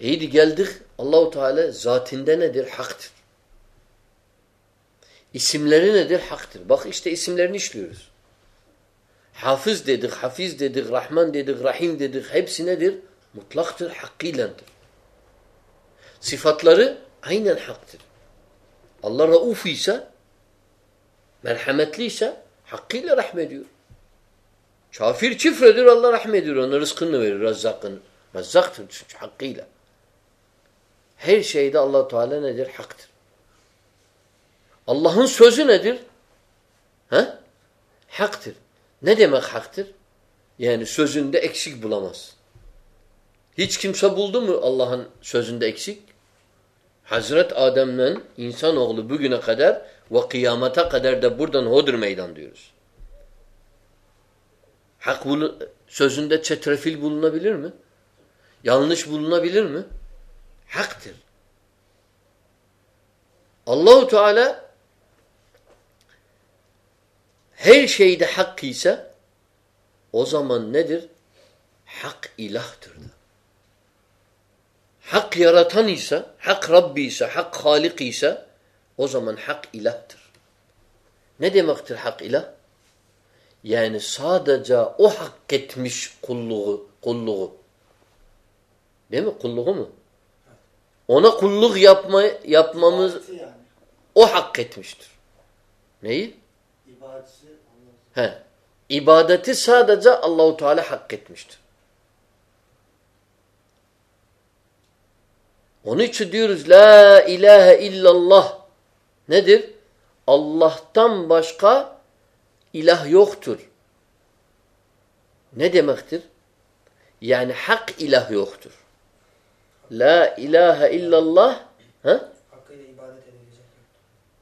İyiydi geldik Allahu Teala zatinde nedir? Haktır. İsimleri nedir? Haktır. Bak işte isimlerini işliyoruz. Hafız dedik, hafiz dedik, Rahman dedik, Rahim dedik. Hepsi nedir? Mutlaktır, hakkıyladır. Sıfatları aynen haktır. Allah rauf ise, merhametli ise hakkıyla rahmediyor. Kafir çifredir Allah rahmediyor. Ona rızkını verir, rezzakını. Rezzaktır çünkü hakkıyla. Her şeyde allah Teala nedir? Haktır. Allah'ın sözü nedir? He? Haktır. Ne demek haktır? Yani sözünde eksik bulamaz. Hiç kimse buldu mu Allah'ın sözünde eksik? Hazret Adem'den insanoğlu bugüne kadar ve kıyamata kadar da buradan hodur meydan diyoruz. Hak bunu, sözünde çetrefil bulunabilir mi? Yanlış bulunabilir mi? Haktır. Allahu Teala her şeyde hak ise o zaman nedir? Hak ilahtır. Hak yaratan ise, hak Rabbi ise, hak Halik ise o zaman hak ilahtır. Ne demektir hak ilah? Yani sadece o hak etmiş kulluğu, kulluğu. Değil mi? Kulluğu mu? Ona kulluk yapma, yapmamız yani. o hak etmiştir. Neyi? İbadeti. He. İbadeti sadece Allahu Teala hak etmiştir. Onun için diyoruz la ilahe illallah nedir? Allah'tan başka ilah yoktur. Ne demektir? Yani hak ilah yoktur. La ilahe illallah ha?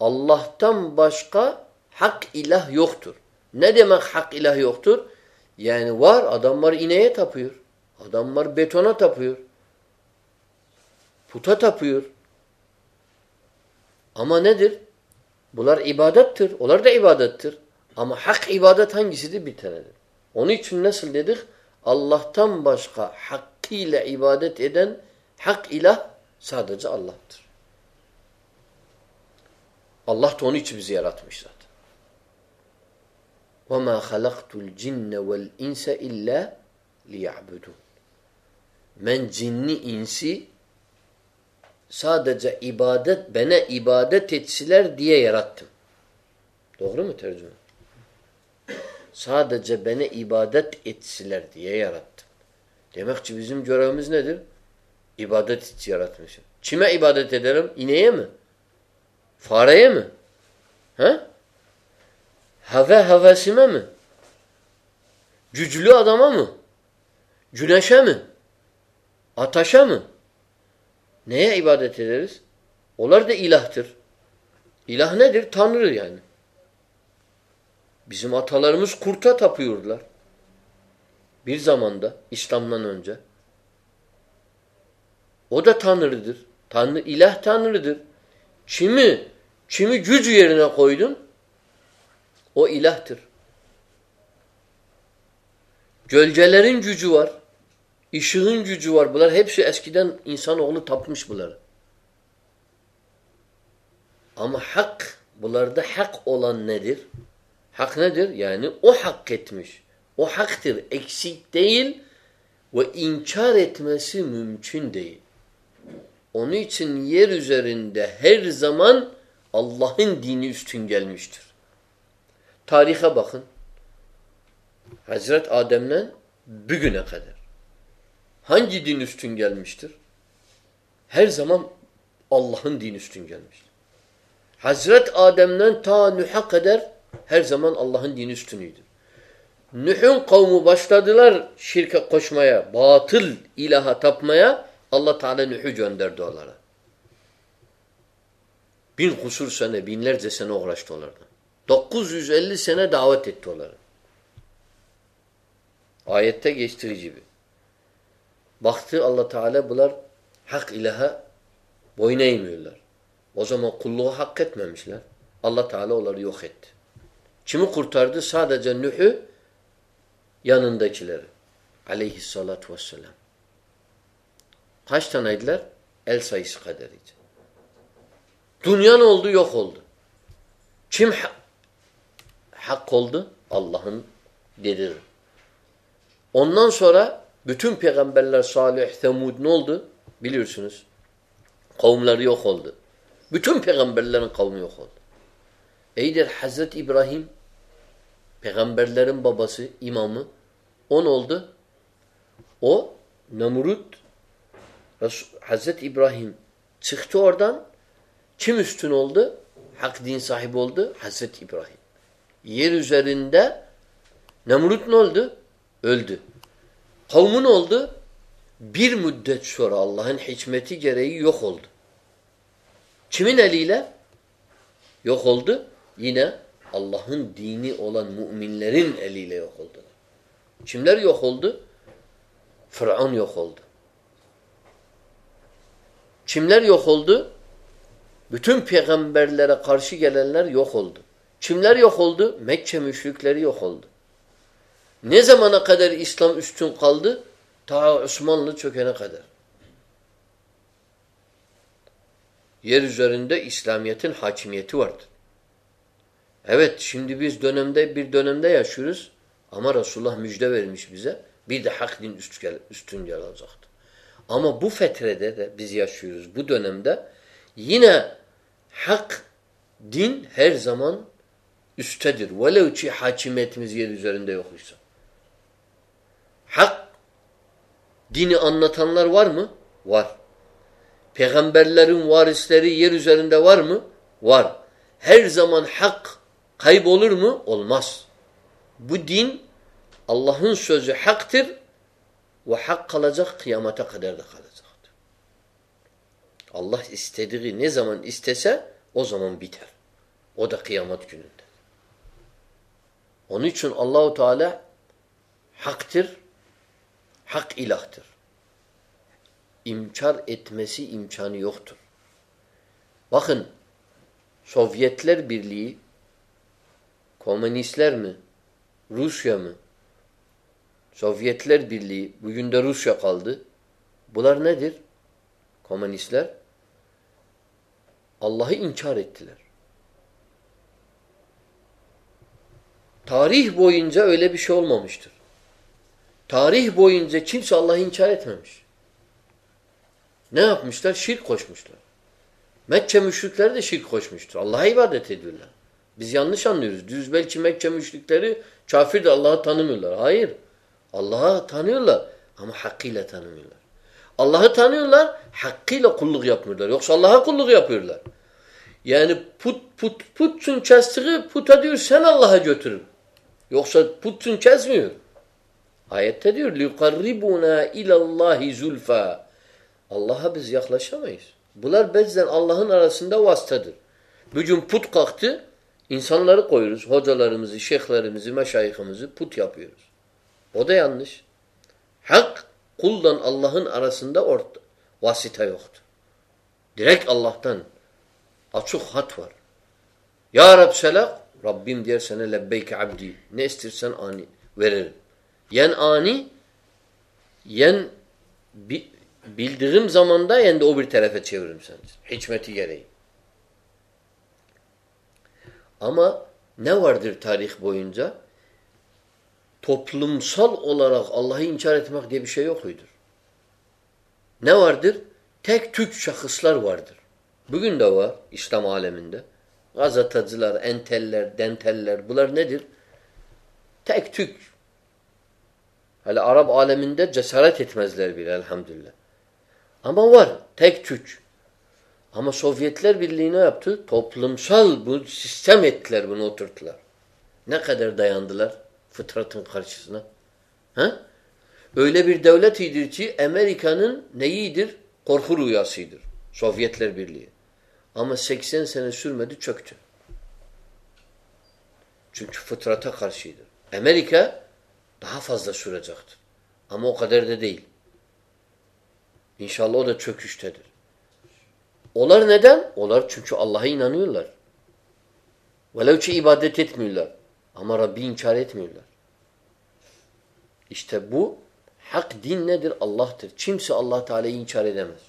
Allah'tan başka hak ilah yoktur. Ne demek hak ilah yoktur? Yani var adamlar ineğe tapıyor. Adamlar betona tapıyor. Puta tapıyor. Ama nedir? Bunlar ibadettir. Onlar da ibadettir. Ama hak ibadet hangisidir? Bir tanedir. Onun için nasıl dedik? Allah'tan başka hakkıyla ibadet eden hak ilah sadece Allah'tır. Allah da onun için bizi yaratmış zaten. وَمَا خَلَقْتُ الْجِنَّ وَالْاِنْسَ اِلَّا لِيَعْبُدُونَ Ben cinni insi sadece ibadet, bana ibadet etsiler diye yarattım. Doğru mu tercüme? Sadece bana ibadet etsiler diye yarattım. Demek ki bizim görevimiz nedir? İbadet için yaratmışım. Kime ibadet ederim? İneğe mi? Fareye mi? He? Heve hevesime mi? Güçlü adama mı? Güneşe mi? Ataşa mı? Neye ibadet ederiz? Onlar da ilahtır. İlah nedir? Tanrı yani. Bizim atalarımız kurta tapıyorlar. Bir zamanda İslam'dan önce. O da Tanrı'dır. Tanrı, ilah Tanrı'dır. Kimi, kimi gücü yerine koydun? O ilahtır. Gölgelerin gücü var. Işığın gücü var. Bunlar hepsi eskiden insanoğlu tapmış bunları. Ama hak, bunlarda hak olan nedir? Hak nedir? Yani o hak etmiş. O haktır. Eksik değil ve inkar etmesi mümkün değil. Onun için yer üzerinde her zaman Allah'ın dini üstün gelmiştir. Tarihe bakın. Hazret Adem'den bugüne kadar. Hangi din üstün gelmiştir? Her zaman Allah'ın dini üstün gelmiştir. Hazret Adem'den ta Nuh'a kadar her zaman Allah'ın dini üstünüydü. Nuh'un kavmu başladılar şirke koşmaya, batıl ilaha tapmaya. Allah Teala Nuh'u gönderdi onlara. Bin kusur sene, binlerce sene uğraştı onlardan. 950 sene davet etti onları. Ayette geçtiği gibi. Baktı Allah Teala bunlar hak ilaha boyun eğmiyorlar. O zaman kulluğu hak etmemişler. Allah Teala onları yok etti. Kimi kurtardı? Sadece Nuh'u yanındakileri. Aleyhissalatu vesselam. Kaç taneydiler? El sayısı kadarıydı. Dünya ne oldu? Yok oldu. Kim ha hak oldu? Allah'ın dedirir. Ondan sonra bütün peygamberler Salih, Semud ne oldu? Biliyorsunuz. Kavimleri yok oldu. Bütün peygamberlerin kavmi yok oldu. Eydir Hazreti İbrahim peygamberlerin babası, imamı o ne oldu? O Nemrut Hazreti İbrahim çıktı oradan kim üstün oldu? Hak din sahibi oldu? Hazreti İbrahim. Yer üzerinde Nemrut ne oldu? Öldü. Kavmun oldu? Bir müddet sonra Allah'ın hikmeti gereği yok oldu. Kimin eliyle? Yok oldu. Yine Allah'ın dini olan müminlerin eliyle yok oldu. Kimler yok oldu? Fıraun yok oldu. Kimler yok oldu? Bütün peygamberlere karşı gelenler yok oldu. Kimler yok oldu? Mekke müşrikleri yok oldu. Ne zamana kadar İslam üstün kaldı? Ta Osmanlı çökene kadar. Yer üzerinde İslamiyet'in hakimiyeti vardır. Evet şimdi biz dönemde bir dönemde yaşıyoruz ama Resulullah müjde vermiş bize. Bir de hak din üstün gelacaktır. Ama bu fetrede de biz yaşıyoruz bu dönemde yine hak din her zaman üstedir. Velev ki hakimiyetimiz yer üzerinde yokuysa. Hak dini anlatanlar var mı? Var. Peygamberlerin varisleri yer üzerinde var mı? Var. Her zaman hak kaybolur mu? Olmaz. Bu din Allah'ın sözü haktır ve hak kalacak kıyamata kadar da kalacaktır. Allah istediği ne zaman istese o zaman biter. O da kıyamet gününde. Onun için Allahu Teala haktır, hak ilahtır. İmkar etmesi imkanı yoktur. Bakın Sovyetler Birliği komünistler mi? Rusya mı? Sovyetler Birliği, bugün de Rusya kaldı. Bunlar nedir? Komünistler. Allah'ı inkar ettiler. Tarih boyunca öyle bir şey olmamıştır. Tarih boyunca kimse Allah'ı inkar etmemiş. Ne yapmışlar? Şirk koşmuşlar. Mekke müşrikleri de şirk koşmuştur. Allah'a ibadet ediyorlar. Biz yanlış anlıyoruz. Düz belki Mekke müşrikleri kafir de Allah'ı tanımıyorlar. Hayır. Allah'ı tanıyorlar ama hakkıyla tanımıyorlar. Allah'ı tanıyorlar, hakkıyla kulluk yapmıyorlar. Yoksa Allah'a kulluk yapıyorlar. Yani put put putsun kestiği puta diyor sen Allah'a götürün. Yoksa putsun kesmiyor. Ayette diyor لِيُقَرِّبُنَا اِلَى اللّٰهِ زُلْفَى Allah'a biz yaklaşamayız. Bunlar bezden Allah'ın arasında vasıtadır. Bugün put kalktı, insanları koyuyoruz. Hocalarımızı, şeyhlerimizi, meşayihimizi put yapıyoruz. O da yanlış. Hak kuldan Allah'ın arasında orta, vasita yoktur. Direkt Allah'tan açık hat var. Ya Rab selam, Rabbim diyor sana lebbeyke abdi. Ne istersen ani veririm. Yen ani, yen bi, bildiğim zamanda yen de o bir tarafa çeviririm seni. Hikmeti gereği. Ama ne vardır tarih boyunca? Toplumsal olarak Allah'ı inkar etmek diye bir şey yok muydur? Ne vardır? Tek tük şahıslar vardır. Bugün de var İslam aleminde. Gazetacılar, enteller, denteller bunlar nedir? Tek tük. Hele Arap aleminde cesaret etmezler bile elhamdülillah. Ama var tek tük. Ama Sovyetler Birliği ne yaptı? Toplumsal bu sistem ettiler bunu oturttular. Ne kadar dayandılar fıtratın karşısına? Ha? Öyle bir devlet idir ki Amerika'nın neyidir? Korku rüyasıdır. Sovyetler Birliği. Ama 80 sene sürmedi çöktü. Çünkü fıtrata karşıydı. Amerika daha fazla sürecektir. Ama o kadar da değil. İnşallah o da çöküştedir. Onlar neden? Onlar çünkü Allah'a inanıyorlar. Velev ki ibadet etmiyorlar. Ama Rabbi inkar etmiyorlar. İşte bu hak din nedir? Allah'tır. Kimse Allah Teala'yı inkar edemez.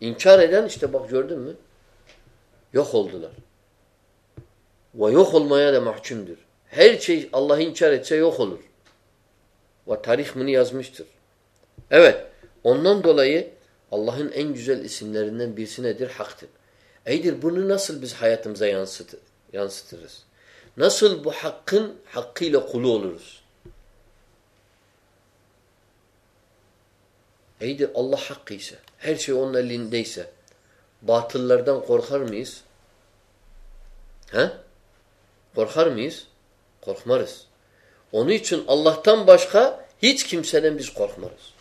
İnkar eden işte bak gördün mü? Yok oldular. Ve yok olmaya da mahkumdur. Her şey Allah'ı inkar etse yok olur. Ve tarih bunu yazmıştır. Evet. Ondan dolayı Allah'ın en güzel isimlerinden birisi nedir? Haktır. Eydir bunu nasıl biz hayatımıza yansıtır, yansıtırız? Nasıl bu hakkın hakkıyla kulu oluruz? Eydir Allah hakkı ise, her şey onun elindeyse, batıllardan korkar mıyız? He? Korkar mıyız? Korkmarız. Onun için Allah'tan başka hiç kimseden biz korkmarız.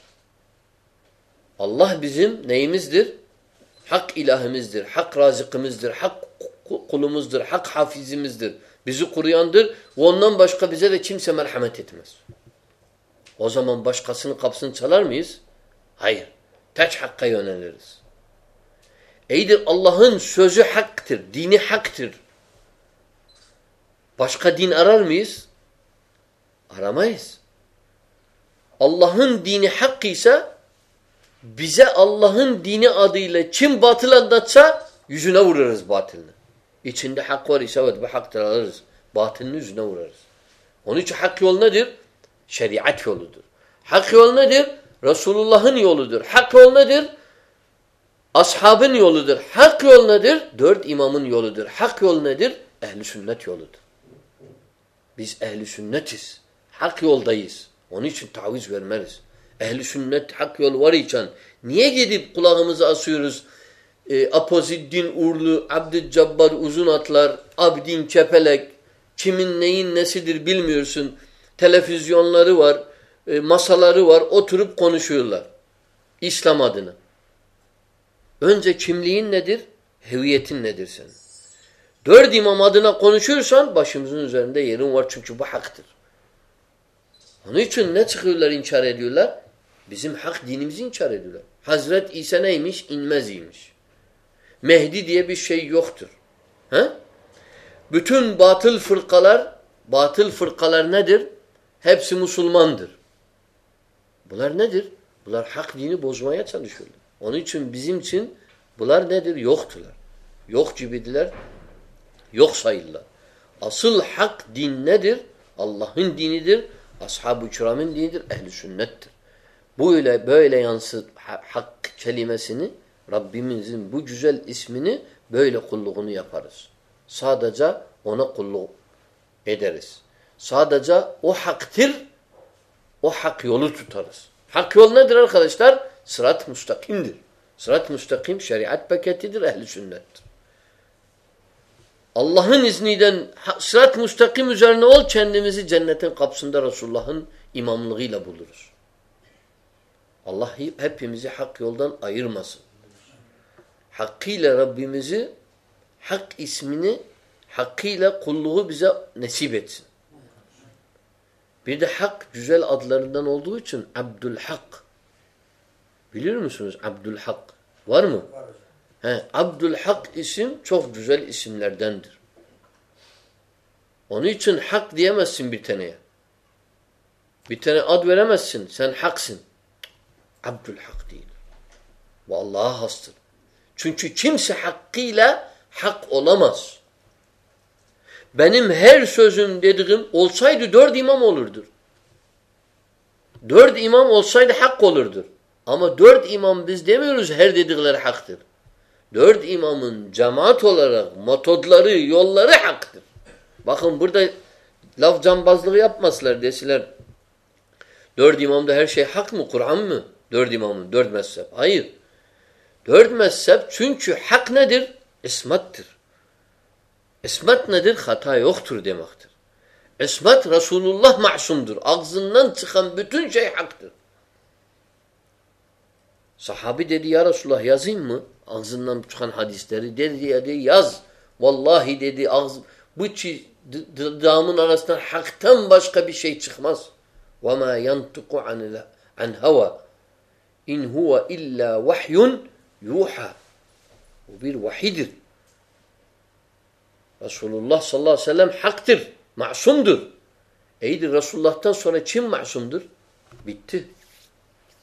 Allah bizim neyimizdir? Hak ilahimizdir, hak razıkımızdır, hak kulumuzdur, hak hafizimizdir. Bizi kuruyandır ondan başka bize de kimse merhamet etmez. O zaman başkasının kapısını çalar mıyız? Hayır. Tek hakka yöneliriz. Eydir Allah'ın sözü haktır, dini haktır. Başka din arar mıyız? Aramayız. Allah'ın dini hak ise bize Allah'ın dini adıyla kim batıl anlatsa yüzüne vururuz batılını. İçinde hak var ise evet bu haktır alırız. Batılını yüzüne vurarız. Onun için hak yol nedir? Şeriat yoludur. Hak yol nedir? Resulullah'ın yoludur. Hak yol nedir? Ashabın yoludur. Hak yol nedir? Dört imamın yoludur. Hak yol nedir? Ehli sünnet yoludur. Biz ehli sünnetiz. Hak yoldayız. Onun için taviz vermeriz. Ehli sünnet hak yol var iken niye gidip kulağımızı asıyoruz? E, Apoziddin Uğurlu, Abdülcabbar uzun atlar, Abdin Kepelek, kimin neyin nesidir bilmiyorsun. Televizyonları var, e, masaları var, oturup konuşuyorlar. İslam adına. Önce kimliğin nedir? Hüviyetin nedir senin? Dört imam adına konuşursan başımızın üzerinde yerin var çünkü bu haktır. Onun için ne çıkıyorlar inkar ediyorlar? Bizim hak dinimizi inkar ediyorlar. Hazret İsa neymiş? İnmez imiş. Mehdi diye bir şey yoktur. He? Bütün batıl fırkalar, batıl fırkalar nedir? Hepsi Müslümandır. Bunlar nedir? Bunlar hak dini bozmaya çalışıyorlar. Onun için bizim için bunlar nedir? Yoktular. Yok gibidiler. Yok sayılırlar. Asıl hak din nedir? Allah'ın dinidir. Ashab-ı kiramın dinidir. Ehli sünnettir. Böyle böyle yansı hak kelimesini Rabbimizin bu güzel ismini böyle kulluğunu yaparız. Sadece ona kulluk ederiz. Sadece o haktır, o hak yolu tutarız. Hak yol nedir arkadaşlar? Sırat müstakimdir. Sırat müstakim şeriat paketidir, ehli sünnettir. Allah'ın izniyle sırat müstakim üzerine ol kendimizi cennetin kapısında Resulullah'ın imamlığıyla buluruz. Allah hepimizi hak yoldan ayırmasın. Hakkıyla Rabbimizi hak ismini hakkıyla kulluğu bize nasip etsin. Bir de hak güzel adlarından olduğu için Abdülhak. Biliyor musunuz Abdülhak? Var mı? Var. He, Abdülhak isim çok güzel isimlerdendir. Onun için hak diyemezsin bir taneye. Bir tane ad veremezsin. Sen haksın. Abdülhak değil. Bu Allah'a hastır. Çünkü kimse hakkıyla hak olamaz. Benim her sözüm dediğim olsaydı dört imam olurdur. Dört imam olsaydı hak olurdur. Ama dört imam biz demiyoruz her dedikleri haktır. Dört imamın cemaat olarak metodları, yolları haktır. Bakın burada laf cambazlığı yapmasınlar deseler. Dört imamda her şey hak mı? Kur'an mı? Dört imamın, dört mezhep. Hayır. Dört mezhep çünkü hak nedir? İsmattır. İsmat nedir? Hata yoktur demektir. İsmat Resulullah masumdur. Ağzından çıkan bütün şey haktır. Sahabi dedi ya Resulullah yazayım mı? Ağzından çıkan hadisleri dedi dedi yaz. Vallahi dedi ağız bu dudağımın arasından haktan başka bir şey çıkmaz. وَمَا يَنْتُقُ عَنْ عَنْ هَوَى İn huve illa vahyun yuha. Bu bir vahidir. Resulullah sallallahu aleyhi ve sellem haktır. Masumdur. İyidir Resulullah'tan sonra kim masumdur? Bitti.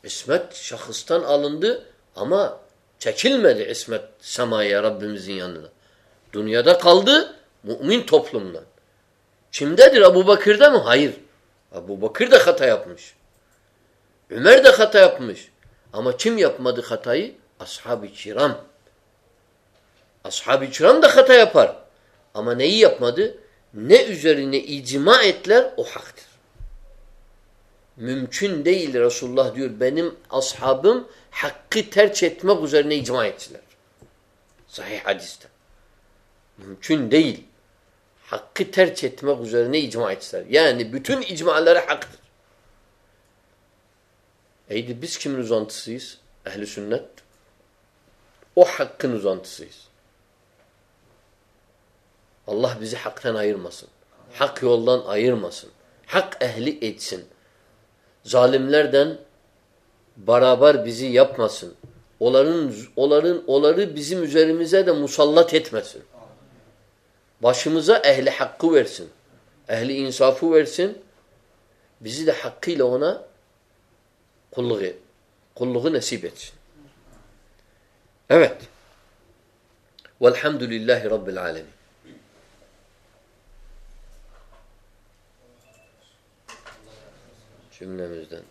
İsmet şahıstan alındı ama çekilmedi İsmet semaya Rabbimizin yanına. Dünyada kaldı mümin toplumdan. Kimdedir? Ebu Bakır'da mı? Hayır. Ebu Bakır da hata yapmış. Ömer de hata yapmış. Ama kim yapmadı hatayı? Ashab-ı kiram. Ashab-ı kiram da hata yapar. Ama neyi yapmadı? Ne üzerine icma etler o haktır. Mümkün değil Resulullah diyor benim ashabım hakkı terç etmek üzerine icma ettiler. Sahih hadiste. Mümkün değil. Hakkı terç etmek üzerine icma ettiler. Yani bütün icmaları haktır. Eydi biz kimin uzantısıyız? Ehli sünnet. O hakkın uzantısıyız. Allah bizi haktan ayırmasın. Hak yoldan ayırmasın. Hak ehli etsin. Zalimlerden beraber bizi yapmasın. Onların, onların, onları bizim üzerimize de musallat etmesin. Başımıza ehli hakkı versin. Ehli insafı versin. Bizi de hakkıyla ona kulluğu, kulluğu nasip etsin. Evet. Velhamdülillahi Rabbil alemin. Cümlemizden.